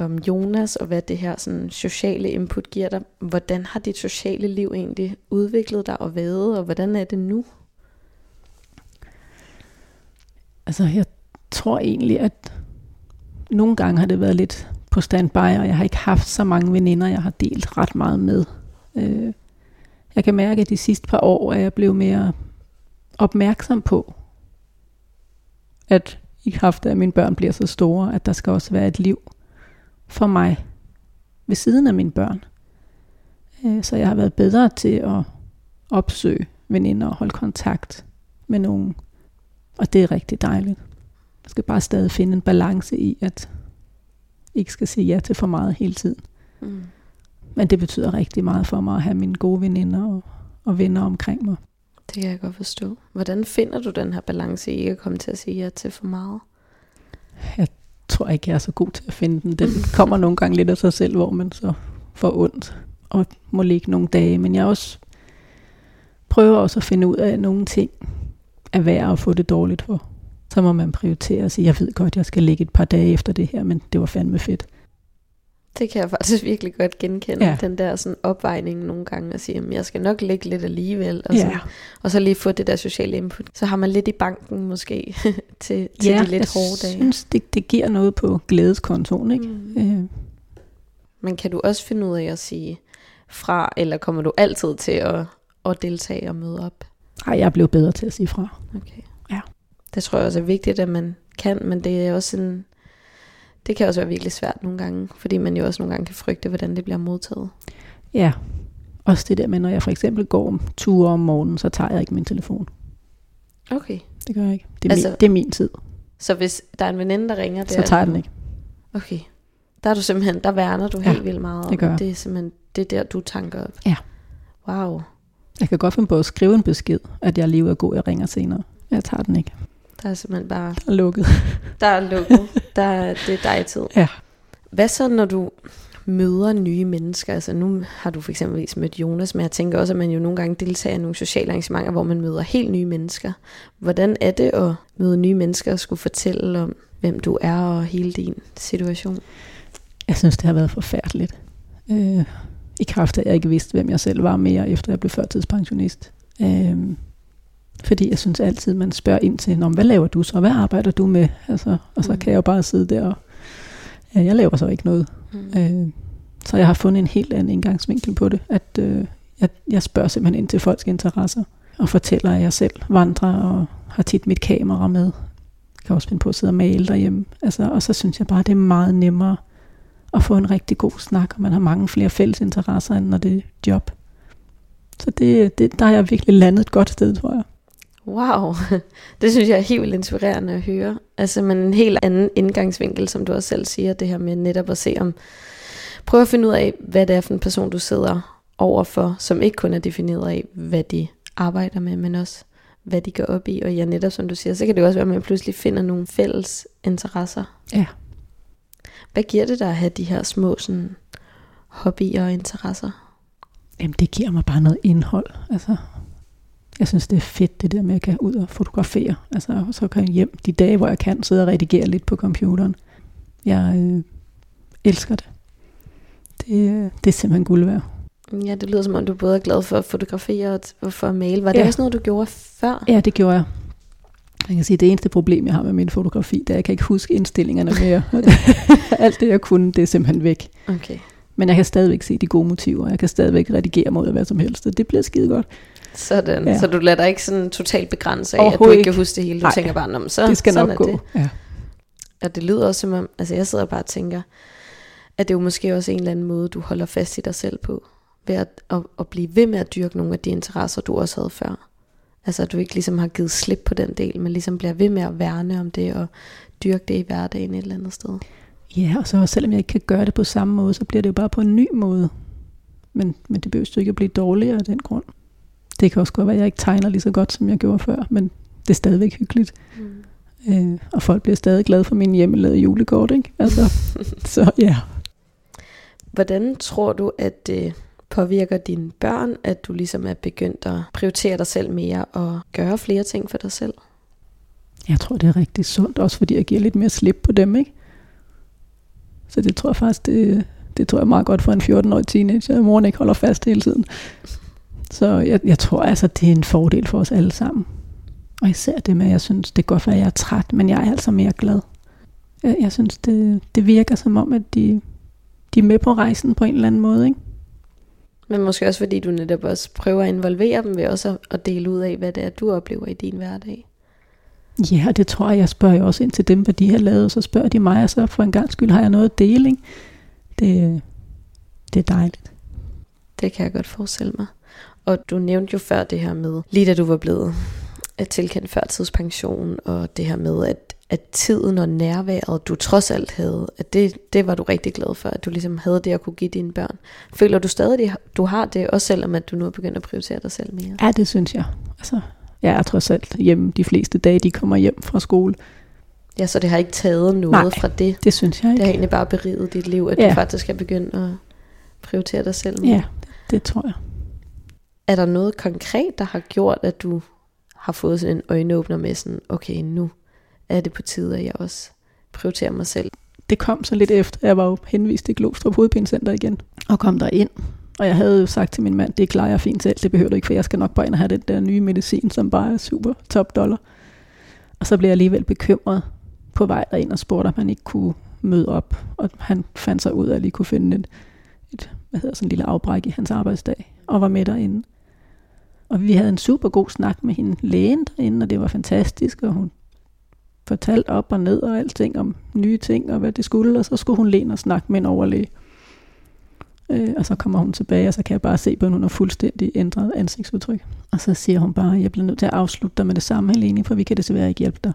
om Jonas, og hvad det her sådan, sociale input giver dig. Hvordan har dit sociale liv egentlig udviklet dig og været, og hvordan er det nu? Altså, jeg tror egentlig, at nogle gange har det været lidt på standby, og jeg har ikke haft så mange veninder, jeg har delt ret meget med. Øh, jeg kan mærke, at de sidste par år er jeg blevet mere opmærksom på, at i kraft af, at mine børn bliver så store, at der skal også være et liv for mig ved siden af mine børn. Øh, så jeg har været bedre til at opsøge veninder og holde kontakt med nogen. Og det er rigtig dejligt. Jeg skal bare stadig finde en balance i, at ikke skal sige ja til for meget hele tiden. Mm. Men det betyder rigtig meget for mig at have mine gode veninder og, og venner omkring mig. Det kan jeg godt forstå. Hvordan finder du den her balance i ikke at komme til at sige ja til for meget? Jeg tror ikke, jeg er så god til at finde den. Den kommer nogle gange lidt af sig selv, hvor man så får ondt og må ligge nogle dage. Men jeg også prøver også at finde ud af, at nogle ting er værd at få det dårligt for. Så må man prioritere og sige, jeg ved godt, jeg skal ligge et par dage efter det her, men det var fandme fedt. Det kan jeg faktisk virkelig godt genkende, ja. Den der sådan opvejning nogle gange, og sige, at jeg skal nok ligge lidt alligevel, og, Ja. så, og så lige få det der sociale input. Så har man lidt i banken måske til, til ja, de lidt jeg hårde dage. synes, det, det giver noget på glædeskontoen, ikke? Mm. Øh, Men kan du også finde ud af at sige fra, eller kommer du altid til at, at deltage og møde op? ej, jeg er blevet bedre til at sige fra. Okay. Ja. Det tror jeg også er vigtigt, at man kan, men det er også en, det kan også være virkelig svært nogle gange, fordi man jo også nogle gange kan frygte, hvordan det bliver modtaget. Ja, også det der med, når jeg for eksempel går ture om morgenen, så tager jeg ikke min telefon. Okay. Det gør jeg ikke. Det er, Altså- min, det er min tid. Så hvis der er en veninde, der ringer, det Så er tager jeg den ikke. Okay. Der er du simpelthen, der værner du Ja, helt vildt meget om. det gør. Det er simpelthen, det er der, du tanker op. Ja. Wow. Jeg kan godt finde på at skrive en besked, at jeg lige er god, jeg ringer senere. Jeg tager den ikke. Der er simpelthen bare, Der er lukket. der er lukket. der er, det er dig tid. Ja. Hvad så, når du møder nye mennesker? Altså nu har du for eksempel mødt Jonas, men jeg tænker også, at man jo nogle gange deltager i nogle sociale arrangementer, hvor man møder helt nye mennesker. Hvordan er det at møde nye mennesker og skulle fortælle om, hvem du er og hele din situation? Jeg synes, det har været forfærdeligt. Øh, I kraft af, at jeg ikke vidste, hvem jeg selv var mere, efter jeg blev førtidspensionist. Øh, fordi jeg synes altid, man spørger ind til, men hvad laver du så? Hvad arbejder du med? Altså, og så Mm. kan jeg jo bare sidde der og, ja, jeg laver så ikke noget. Mm. Øh, så jeg har fundet en helt anden indgangsvinkel på det, at øh, jeg, jeg spørger simpelthen ind til folks interesser, og fortæller, at jeg selv vandrer og har tit mit kamera med. Jeg kan også finde på at sidde og male derhjemme. Altså, og så synes jeg bare, det er meget nemmere at få en rigtig god snak, og man har mange flere fælles interesser, end når det er job. Så det, det, der er jeg virkelig landet et godt sted, tror jeg. Wow, det synes jeg er helt inspirerende at høre. Altså men en helt anden indgangsvinkel, som du også selv siger, det her med netop at se om, prøve at finde ud af, hvad det er for en person, du sidder overfor, som ikke kun er defineret af, hvad de arbejder med, men også hvad de går op i. Og ja, netop som du siger, så kan det også være, at man pludselig finder nogle fælles interesser. Ja. Hvad giver det dig at have de her små sådan, hobbyer og interesser? Jamen, det giver mig bare noget indhold. Altså, jeg synes, det er fedt, det der med, at jeg kan ud og fotografere. Altså, så kan jeg hjem de dage, hvor jeg kan sidde og redigere lidt på computeren. Jeg øh, elsker det. det. Det er simpelthen guld værd. Ja, det lyder som om, du både er glad for at fotografere og for at male. Var det Ja. også noget, du gjorde før? Ja, det gjorde jeg. Jeg kan sige, det eneste problem, jeg har med min fotografi, det er, at jeg kan ikke huske indstillingerne mere. Alt det, jeg kunne, det er simpelthen væk. Okay. Men jeg kan stadigvæk se de gode motiver. Jeg kan stadigvæk redigere mod hvad som helst. Og det bliver skide godt. Sådan. Ja. Så du lader dig ikke sådan totalt begrænse af, at du ikke kan huske det hele. Du Nej. tænker bare, "Nå, men så, det skal sådan nok er gå. det. Ja. Og det lyder også som om, altså jeg sidder bare og tænker, at det er jo måske også en eller anden måde, du holder fast i dig selv på. Ved at, at, at blive ved med at dyrke nogle af de interesser, du også havde før. Altså at du ikke ligesom har givet slip på den del, men ligesom bliver ved med at værne om det og dyrke det i hverdagen et eller andet sted. Ja, og så selvom jeg ikke kan gøre det på samme måde, så bliver det jo bare på en ny måde. Men, men det behøver jo ikke at blive dårligere af den grund. Det kan også godt være, at jeg ikke tegner lige så godt, som jeg gjorde før, men det er stadigvæk hyggeligt. Mm. Øh, og folk bliver stadig glade for min hjemmelavede julekort, ikke? Altså, så ja. Hvordan tror du, at det påvirker dine børn, at du ligesom er begyndt at prioritere dig selv mere og gøre flere ting for dig selv? Jeg tror, det er rigtig sundt, også fordi jeg giver lidt mere slip på dem, ikke? Så det tror jeg faktisk, det, det tror jeg meget godt for en 14-årig teenager, at moren ikke holder fast hele tiden. Så jeg, jeg tror altså, det er en fordel for os alle sammen. Og især det med, at jeg synes, det er godt, at jeg er træt, men jeg er altså mere glad. Jeg, jeg synes, det, det virker som om, at de, de er med på rejsen på en eller anden måde, ikke? Men måske også fordi du netop også prøver at involvere dem ved også at- at dele ud af, hvad det er, du oplever i din hverdag. Ja, og det tror jeg, jeg spørger jo også ind til dem, hvad de har lavet, så spørger de mig, og så for en gang skyld har jeg noget at dele, ikke? Det, det er dejligt. Det kan jeg godt forestille mig. Og du nævnte jo før det her med, lige da du var blevet øh, tilkendt førtidspension, og det her med, at, at tiden og nærværet, du trods alt havde, at det, det var du rigtig glad for, at du ligesom havde det at kunne give dine børn. Føler du stadig, du har det, også selvom at du nu er begyndt at prioritere dig selv mere? Ja, det synes jeg. Altså, jeg er trods alt hjemme de fleste dage, de kommer hjem fra skole. Ja, så det har ikke taget noget Nej. fra det. Det synes jeg Det ikke. har egentlig bare beriget dit liv, at Ja. du faktisk er begyndt at prioritere dig selv mere. Ja, det tror jeg. Er der noget konkret, der har gjort, at du har fået sådan en øjenåbner med sådan, okay, nu er det på tide, at jeg også prioriterer mig selv? Det kom så lidt efter, jeg var jo henvist til Glostrup Hovedpinecenter igen, og kom der ind. Og jeg havde jo sagt til min mand, det klarer jeg fint selv, det behøver du ikke, for jeg skal nok bare ind og have den der nye medicin, som bare er super top dollar. Og så blev jeg alligevel bekymret på vej derind og spurgte, om han ikke kunne møde op. Og han fandt sig ud af, at jeg lige kunne finde et, et hvad hedder sådan en lille afbræk i hans arbejdsdag, og var med derinde. Og vi havde en super god snak med hende lægen derinde, og det var fantastisk, og hun fortalte op og ned og alting om nye ting og hvad det skulle, og så skulle hun læne og snakke med en overlæge. Øh, og så kommer hun tilbage, og så kan jeg bare se på, at hun har fuldstændig ændret ansigtsudtryk. Og så siger hun bare, at jeg bliver nødt til at afslutte dig med det samme, Helene, for vi kan desværre ikke hjælpe dig.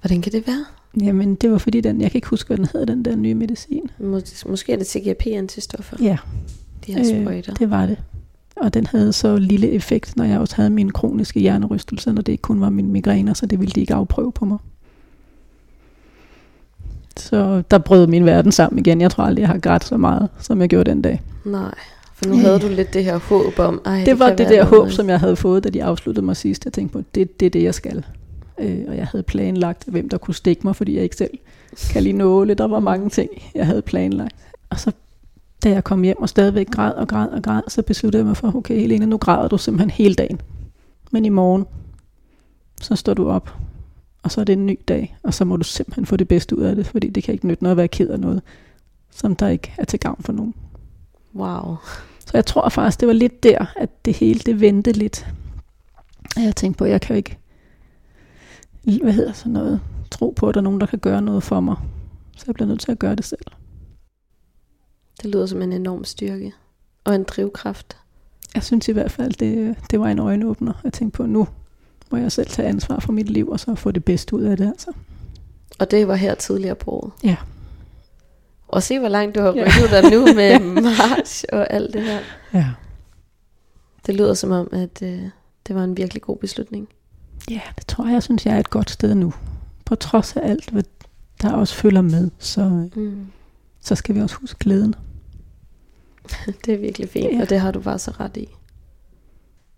Hvordan kan det være? Jamen, det var fordi den, jeg kan ikke huske, hvad den hedder, den der nye medicin. Mås- måske er det CGRP-antistoffer, Ja, de her sprøjter. øh, det var det. Og den havde så lille effekt, når jeg også havde mine kroniske hjernerystelser, når det ikke kun var mine migræner, så det ville de ikke afprøve på mig. Så der brød min verden sammen igen. Jeg tror aldrig, jeg har grædt så meget, som jeg gjorde den dag. Nej, for nu havde du lidt det her håb om, ej, det var kan det der noget. håb, som jeg havde fået, da de afsluttede mig sidst. Jeg tænkte på, det, det er det, jeg skal. Øh, og jeg havde planlagt, hvem der kunne stikke mig, fordi jeg ikke selv kan lide nåle. Der var mange ting, jeg havde planlagt. Og så, da jeg kom hjem og stadigvæk græd og græd og græd, så besluttede jeg mig for, okay Helene, nu græder du simpelthen hele dagen. Men i morgen, så står du op, og så er det en ny dag, og så må du simpelthen få det bedste ud af det, fordi det kan ikke nytte noget at være ked af noget, som der ikke er til gavn for nogen. Wow. Så jeg tror faktisk, det var lidt der, at det hele det vendte lidt. Og jeg tænkte på, at jeg kan jo ikke, hvad hedder sådan noget, tro på, at der er nogen, der kan gøre noget for mig. Så jeg bliver nødt til at gøre det selv. Det lyder som en enorm styrke. Og en drivkraft. Jeg synes i hvert fald, det, det var en øjenåbner. Jeg tænkte på, nu må jeg selv tage ansvar for mit liv, og så få det bedste ud af det. Altså. Og det var her tidligere på året. Ja. Og se, hvor langt du har Ja. rykket dig nu med march og alt det her. Ja. Det lyder som om, at øh, det var en virkelig god beslutning. ja, det tror jeg, jeg synes, jeg er et godt sted nu. På trods af alt, hvad der også følger med, så, Mm. Så skal vi også huske glæden. Det er virkelig fint, Ja. og det har du bare så ret i.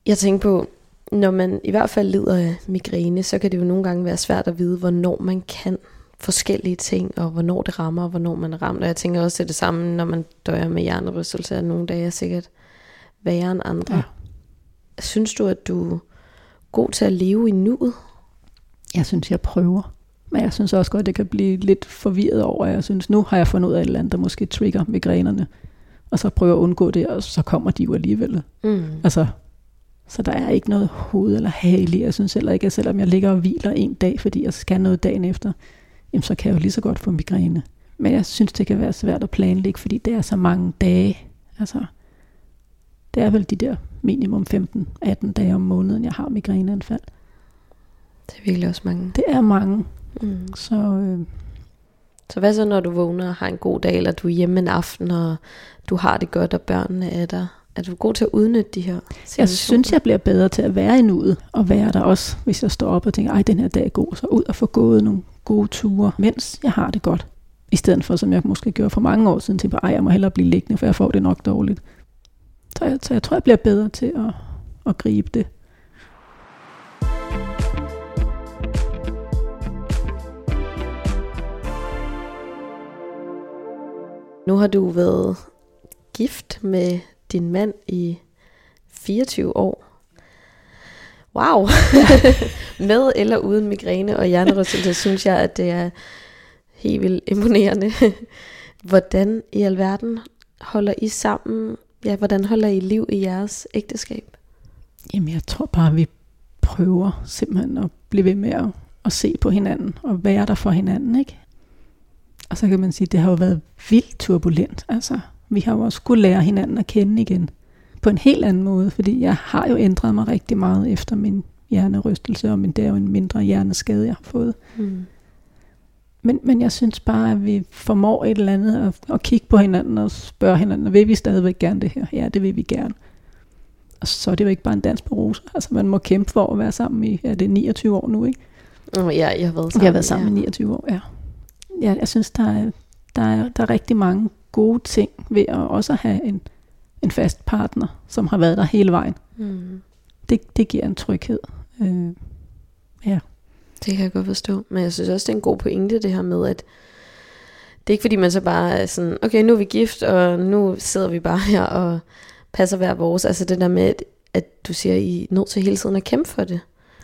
Jeg tænker på, når man i hvert fald lider af migræne, så kan det jo nogle gange være svært at vide, hvornår man kan forskellige ting, og hvornår det rammer, og hvornår man er ramt. Og jeg tænker også, er det samme, når man døjer med hjernerystelse, at nogle dage er sikkert værre end andre. Ja. Synes du, at du er god til at leve i nuet? Jeg synes, jeg prøver. Men jeg synes også godt, det kan blive lidt forvirret over, at jeg synes, nu har jeg fundet ud af et eller andet, der måske trigger migrænerne. Og så prøver at undgå det, og så kommer de jo alligevel. Mm. Altså, så der er ikke noget hoved eller hale. Jeg synes heller ikke, at selvom jeg ligger og hviler en dag, fordi jeg skal noget dagen efter, jamen så kan jeg jo lige så godt få migræne. Men jeg synes, det kan være svært at planlægge, fordi det er så mange dage. Altså, det er vel de der minimum 15-18 dage om måneden, jeg har migræneanfald. Det er virkelig også mange. Det er mange, Mm. så øh, Så hvad så, når du vågner og har en god dag, eller du er hjemme en aften, og du har det godt, og børnene er der? Er du god til at udnytte de her jeg synes, jeg bliver bedre til at være i nuet, og være der også, hvis jeg står op og tænker, ej, den her dag er god, så ud og få gået nogle gode ture, mens jeg har det godt. I stedet for, som jeg måske gjorde for mange år siden, tænkte, ej, jeg må hellere blive liggende, for jeg får det nok dårligt. Så jeg, så jeg tror, jeg bliver bedre til at, at gribe det. Nu har du været gift med din mand i 24 år. Wow! med eller uden migræne og hjernerystelse, synes jeg, at det er helt vildt imponerende. hvordan i alverden holder I sammen? Ja, hvordan holder I liv i jeres ægteskab? Jamen, jeg tror bare, vi prøver simpelthen at blive ved med at, at se på hinanden, og være der for hinanden, ikke? Og så kan man sige, at det har jo været vildt turbulent. Altså, vi har jo også skulle lære hinanden at kende igen på en helt anden måde, fordi jeg har jo ændret mig rigtig meget efter min hjernerystelse, og min, det er jo en mindre hjerneskade, jeg har fået. Mm. Men, men jeg synes bare, at vi formår et eller andet at, at kigge på hinanden og spørge hinanden, vil vi stadigvæk gerne det her? Ja, det vil vi gerne. Og så er det jo ikke bare en dans på roser. Altså man må kæmpe for at være sammen i, ja, det er 29 år nu, ikke? Ja, jeg har været sammen. Vi har været sammen ja. i 29 år, ja. Ja jeg synes, der er, der, er, der er rigtig mange gode ting ved at også have en, en fast partner, som har været der hele vejen. Mm. Det, det giver en tryghed. Øh, ja. Det kan jeg godt forstå. Men jeg synes også, det er en god pointe, det her med, at det er ikke fordi, man så bare er sådan, okay, nu er vi gift, og nu sidder vi bare her og passer hver vores. Altså det der med, at, at du siger, I er nødt til hele tiden at kæmpe for det.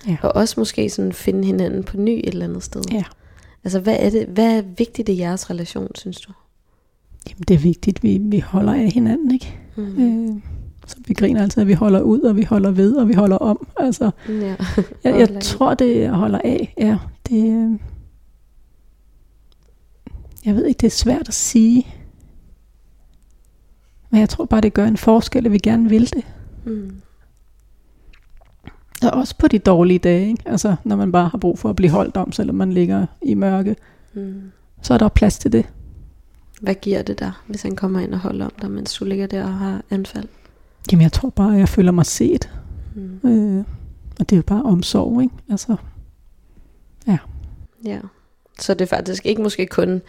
Ja. Og også måske sådan finde hinanden på ny et eller andet sted. Ja. Altså hvad er det, hvad er vigtigt i jeres relation, synes du? Jamen, det er vigtigt, vi, vi holder af hinanden, ikke? Mm. Øh, så vi griner altid, at vi holder ud, og vi holder ved, og vi holder om. Altså, Ja. jeg, jeg tror, det jeg holder af. Ja, det, øh, jeg ved ikke, det er svært at sige. Men jeg tror bare, det gør en forskel, at vi gerne vil det. Mm. Og også på de dårlige dage, ikke? Altså, når man bare har brug for at blive holdt om, selvom man ligger i mørke, Mm. så er der plads til det. Hvad giver det dig, hvis han kommer ind og holder om dig, mens du ligger der og har anfald? Jamen, jeg tror bare, at jeg føler mig set. Mm. Øh, og det er jo bare omsorg, ikke? Altså, Ja. Så det er faktisk ikke måske kun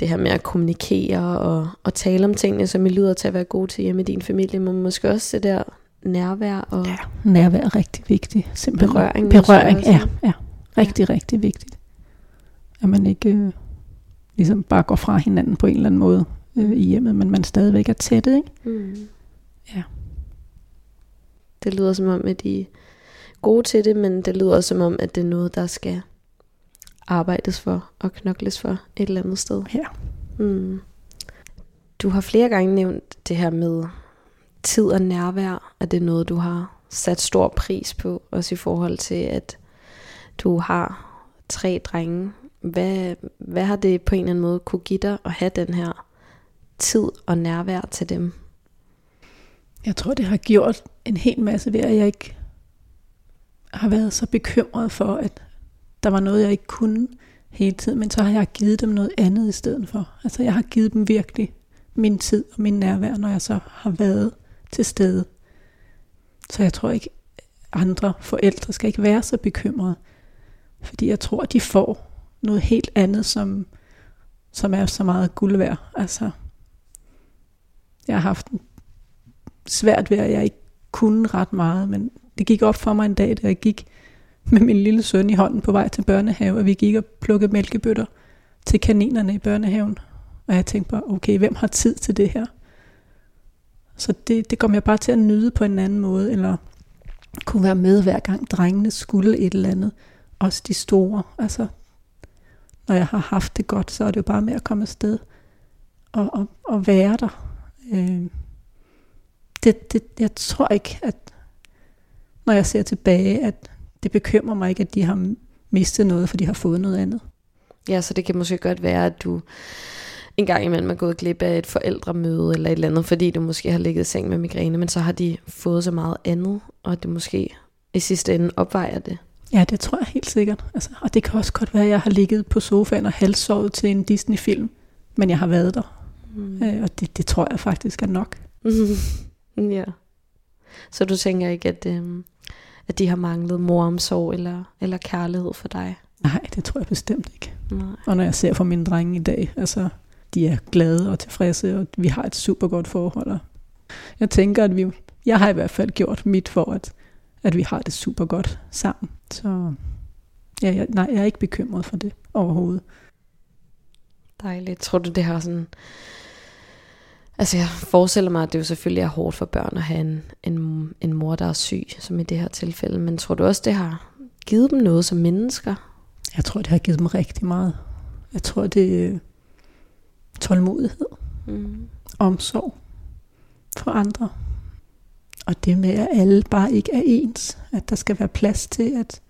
det her med at kommunikere og, og tale om tingene, som I lyder til at være gode til hjemme i din familie, men måske også det der nærvær og Ja. nærvær er rigtig vigtigt. Simpelthen. Berøring Berøring, også, ja, ja. Rigtig, ja. rigtig vigtigt. At man ikke øh, ligesom bare går fra hinanden på en eller anden måde øh, i hjemmet, men man stadigvæk er tætte, ikke? Mm. Ja. Det lyder som om, at I er gode til det, men det lyder som om, at det er noget, der skal arbejdes for og knokles for et eller andet sted. Ja. Mm. Du har flere gange nævnt det her med tid og nærvær, at det er noget, du har sat stor pris på, også i forhold til, at du har tre drenge. Hvad, hvad har det på en eller anden måde kunne give dig at have den her tid og nærvær til dem? Jeg tror, det har gjort en hel masse ved, at jeg ikke har været så bekymret for, at der var noget, jeg ikke kunne hele tiden, men så har jeg givet dem noget andet i stedet for. Altså jeg har givet dem virkelig min tid og min nærvær, når jeg så har været til stede. Så jeg tror ikke, andre forældre skal ikke være så bekymrede, fordi jeg tror, de får noget helt andet, som, som er så meget guld værd. Altså, jeg har haft svært ved, at jeg ikke kunne ret meget, men det gik op for mig en dag, da jeg gik med min lille søn i hånden på vej til børnehave, og vi gik og plukkede mælkebøtter til kaninerne i børnehaven. Og jeg tænkte bare, okay, hvem har tid til det her? Så det, det kom jeg bare til at nyde på en anden måde, eller kunne være med hver gang drengene skulle et eller andet. Også de store. Altså, når jeg har haft det godt, så er det jo bare med at komme afsted og, og, og være der. Øh, det, det, jeg tror ikke, at når jeg ser tilbage, at det bekymrer mig ikke, at de har mistet noget, for de har fået noget andet. Ja, så det kan måske godt være, at du en gang imellem er gået glip af et forældremøde eller et eller andet, fordi du måske har ligget i seng med migræne, men så har de fået så meget andet, og det måske i sidste ende opvejer det. Ja, det tror jeg helt sikkert. Altså, og det kan også godt være, at jeg har ligget på sofaen og halvsovet til en Disney-film, men jeg har været der. Mm. Øh, og det, det tror jeg faktisk er nok. ja. Så du tænker ikke, at, øhm, at de har manglet moromsorg eller, eller kærlighed for dig? Nej, det tror jeg bestemt ikke. Nej. Og når jeg ser på mine drenge i dag, altså, de er glade og tilfredse, og vi har et super godt forhold. Jeg tænker, at vi, jeg har i hvert fald gjort mit for, at, at vi har det super godt sammen. Så ja, jeg, nej, jeg er ikke bekymret for det overhovedet. Dejligt. Tror du, det har sådan... Altså jeg forestiller mig, at det jo selvfølgelig er hårdt for børn at have en, en, en mor, der er syg, som i det her tilfælde. Men tror du også, det har givet dem noget som mennesker? Jeg tror, det har givet dem rigtig meget. Jeg tror, det tålmodighed, Mm. omsorg for andre. Og det med, at alle bare ikke er ens. At der skal være plads til, at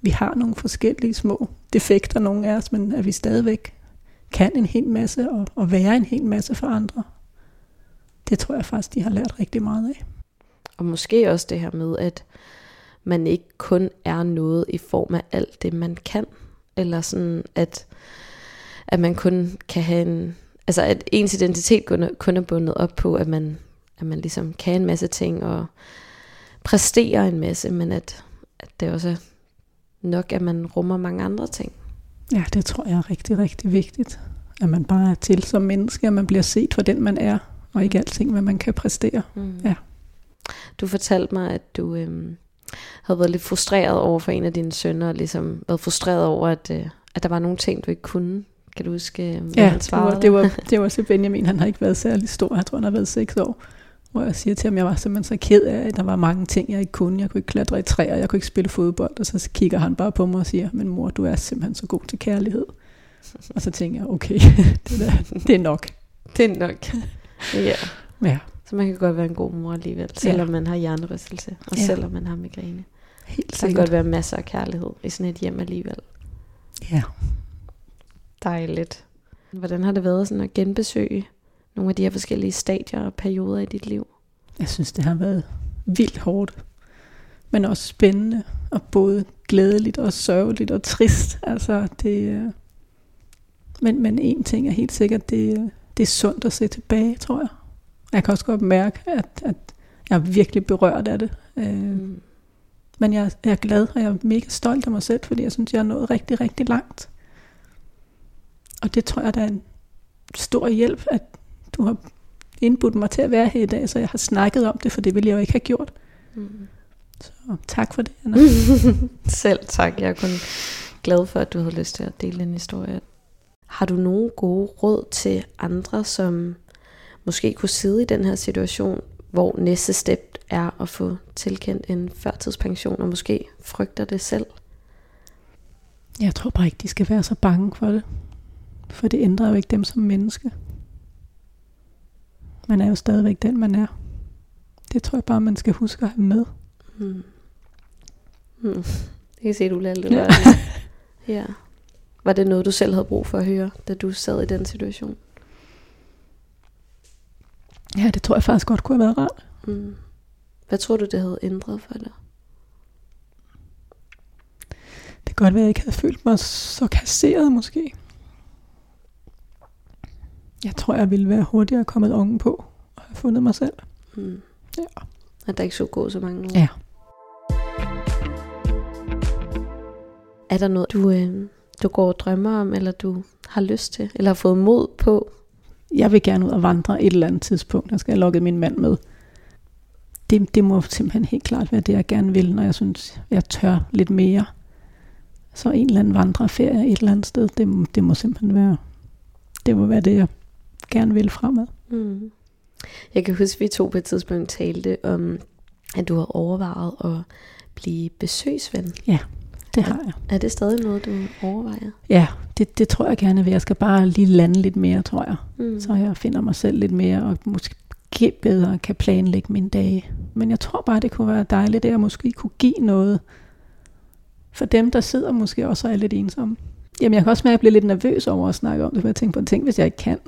vi har nogle forskellige små defekter, nogle af os, men at vi stadigvæk kan en hel masse og, og være en hel masse for andre. Det tror jeg faktisk, de har lært rigtig meget af. Og måske også det her med, at man ikke kun er noget i form af alt det, man kan. Eller sådan, at, at man kun kan have en... Altså, at ens identitet kun er, kun er bundet op på, at man, at man ligesom kan en masse ting og præsterer en masse, men at, at det også er nok, at man rummer mange andre ting. Ja, det tror jeg er rigtig, rigtig vigtigt. At man bare er til som menneske, at man bliver set for den, man er, og ikke alting, hvad man kan præstere. Mm. Ja. Du fortalte mig, at du øhm, havde været lidt frustreret over for en af dine sønner, og ligesom været frustreret over, at, øh, at der var nogle ting, du ikke kunne. Kan du huske, øh, hvad Ja, han det svarede? var, det, var, det var så Benjamin, han har ikke været særlig stor, jeg tror han har været seks år. Hvor jeg siger til ham, jeg var simpelthen så ked af, at der var mange ting, jeg ikke kunne. Jeg kunne ikke klatre i træer, jeg kunne ikke spille fodbold. Og så kigger han bare på mig og siger, men mor, du er simpelthen så god til kærlighed. Og så tænker jeg, okay, det, der, det er nok. Det er nok. ja. Ja, Så man kan godt være en god mor alligevel, selvom man har hjernerystelse, og Ja. selvom man har migræne. helt Der kan godt være masser af kærlighed i sådan et hjem alligevel. Ja. Dejligt. Hvordan har det været sådan at genbesøge nogle af de her forskellige stadier og perioder i dit liv? Jeg synes, det har været vildt hårdt, men også spændende, og både glædeligt og sørgeligt og trist. Altså, det, øh, men, men en ting er helt sikkert, det, det er sundt at se tilbage, tror jeg. Jeg kan også godt mærke, at, at jeg er virkelig berørt af det. Øh, mm. Men jeg, jeg er glad, og jeg er mega stolt af mig selv, fordi jeg synes, jeg er nået rigtig, rigtig langt. Og det tror jeg, der er en stor hjælp, at du har indbudt mig til at være her i dag, så jeg har snakket om det, for det ville jeg jo ikke have gjort. Mm. Så tak for det, Anna. Selv tak. Jeg er kun glad for, at du havde lyst til at dele en historie. Har du nogle gode råd til andre, som måske kunne sidde i den her situation, hvor næste step er at få tilkendt en førtidspension, og måske frygter det selv? Jeg tror bare ikke, de skal være så bange for det. For det ændrer jo ikke dem som menneske. Man er jo stadigvæk den, man er. Det tror jeg bare, man skal huske at have med. Hmm. Hmm. Jeg kan se, du lader det. Ja. ja. Var det noget, du selv havde brug for at høre, da du sad i den situation? Ja, det tror jeg faktisk godt kunne have været rart. Mm. Hvad tror du, det havde ændret for dig? Det kan godt være, at jeg ikke havde følt mig så kasseret måske. Jeg tror, jeg ville være hurtigere kommet unge på og have fundet mig selv. Mm. Ja. At der ikke så gå så mange år. Ja. Er der noget, du, øh, du går og drømmer om, eller du har lyst til, eller har fået mod på? Jeg vil gerne ud og vandre et eller andet tidspunkt. Jeg skal have lukket min mand med. Det, det må simpelthen helt klart være det, jeg gerne vil, når jeg synes, jeg tør lidt mere. Så en eller anden vandreferie et eller andet sted, det, det må simpelthen være, det må være det, jeg gerne vil fremad. Mm. Jeg kan huske, at vi to på et tidspunkt talte om, at du har overvejet at blive besøgsven. Ja, det har jeg. Er det stadig noget, du overvejer? Ja, det, det tror jeg gerne vil. Jeg skal bare lige lande lidt mere, tror jeg. Mm. Så jeg finder mig selv lidt mere, og måske bedre kan planlægge mine dage. Men jeg tror bare, det kunne være dejligt, at jeg måske kunne give noget for dem, der sidder måske også og er lidt ensomme. Jamen, jeg kan også mærke, at jeg bliver lidt nervøs over at snakke om det, for jeg tænker på en ting, hvis jeg ikke kan.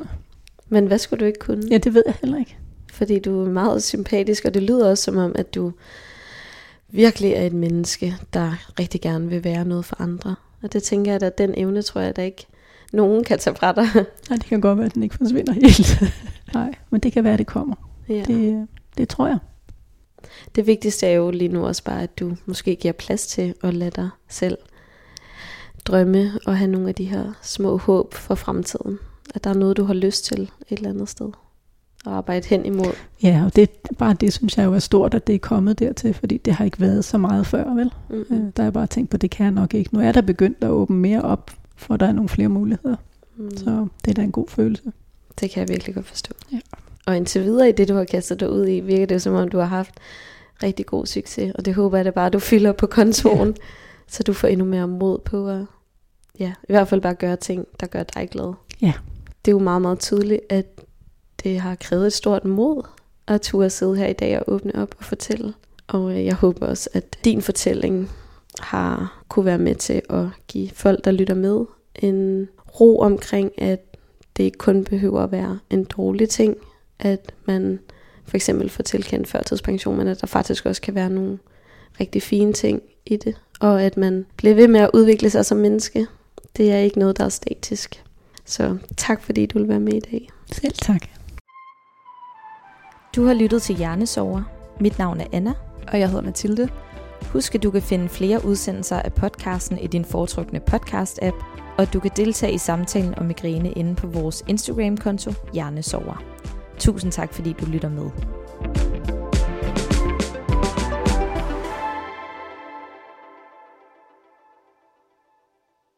Men hvad skulle du ikke kunne? Ja, det ved jeg heller ikke. Fordi du er meget sympatisk, og det lyder også som om, at du virkelig er et menneske, der rigtig gerne vil være noget for andre. Og det tænker jeg, at den evne, tror jeg, at der ikke nogen kan tage fra dig. Nej, det kan godt være, at den ikke forsvinder helt. Nej, men det kan være, at det kommer. Ja. Det, det tror jeg. Det vigtigste er jo lige nu også bare, at du måske giver plads til at lade dig selv drømme og have nogle af de her små håb for fremtiden. At der er noget, du har lyst til et eller andet sted at arbejde hen imod. Ja, og det, bare det synes jeg jo er stort, at det er kommet dertil, fordi det har ikke været så meget før, vel? Mm-hmm. Der er bare tænkt på, det kan jeg nok ikke. Nu er der begyndt at åbne mere op, for der er nogle flere muligheder. Mm. Så det er da en god følelse. Det kan jeg virkelig godt forstå. Ja. Og indtil videre i det, du har kastet dig ud i, virker det som om, du har haft rigtig god succes. Og det håber jeg da bare, du fylder på kontoren, ja. så du får endnu mere mod på at ja, i hvert fald bare gøre ting, der gør dig glad. Ja. Det er jo meget, meget tydeligt, at det har krævet et stort mod at turde sidde her i dag og åbne op og fortælle. Og øh, jeg håber også, at din fortælling har kunne være med til at give folk, der lytter med, en ro omkring, at det ikke kun behøver at være en dårlig ting, at man for eksempel får tilkendt førtidspension, men at der faktisk også kan være nogle rigtig fine ting i det, og at man bliver ved med at udvikle sig som menneske. Det er ikke noget, der er statisk. Så tak fordi du vil være med i dag. Selv tak. Du har lyttet til Hjernesover. Mit navn er Anna. Og jeg hedder Mathilde. Husk, at du kan finde flere udsendelser af podcasten i din foretrukne podcast-app, og at du kan deltage i samtalen om migræne inde på vores Instagram-konto Hjernesover. Tusind tak, fordi du lytter med.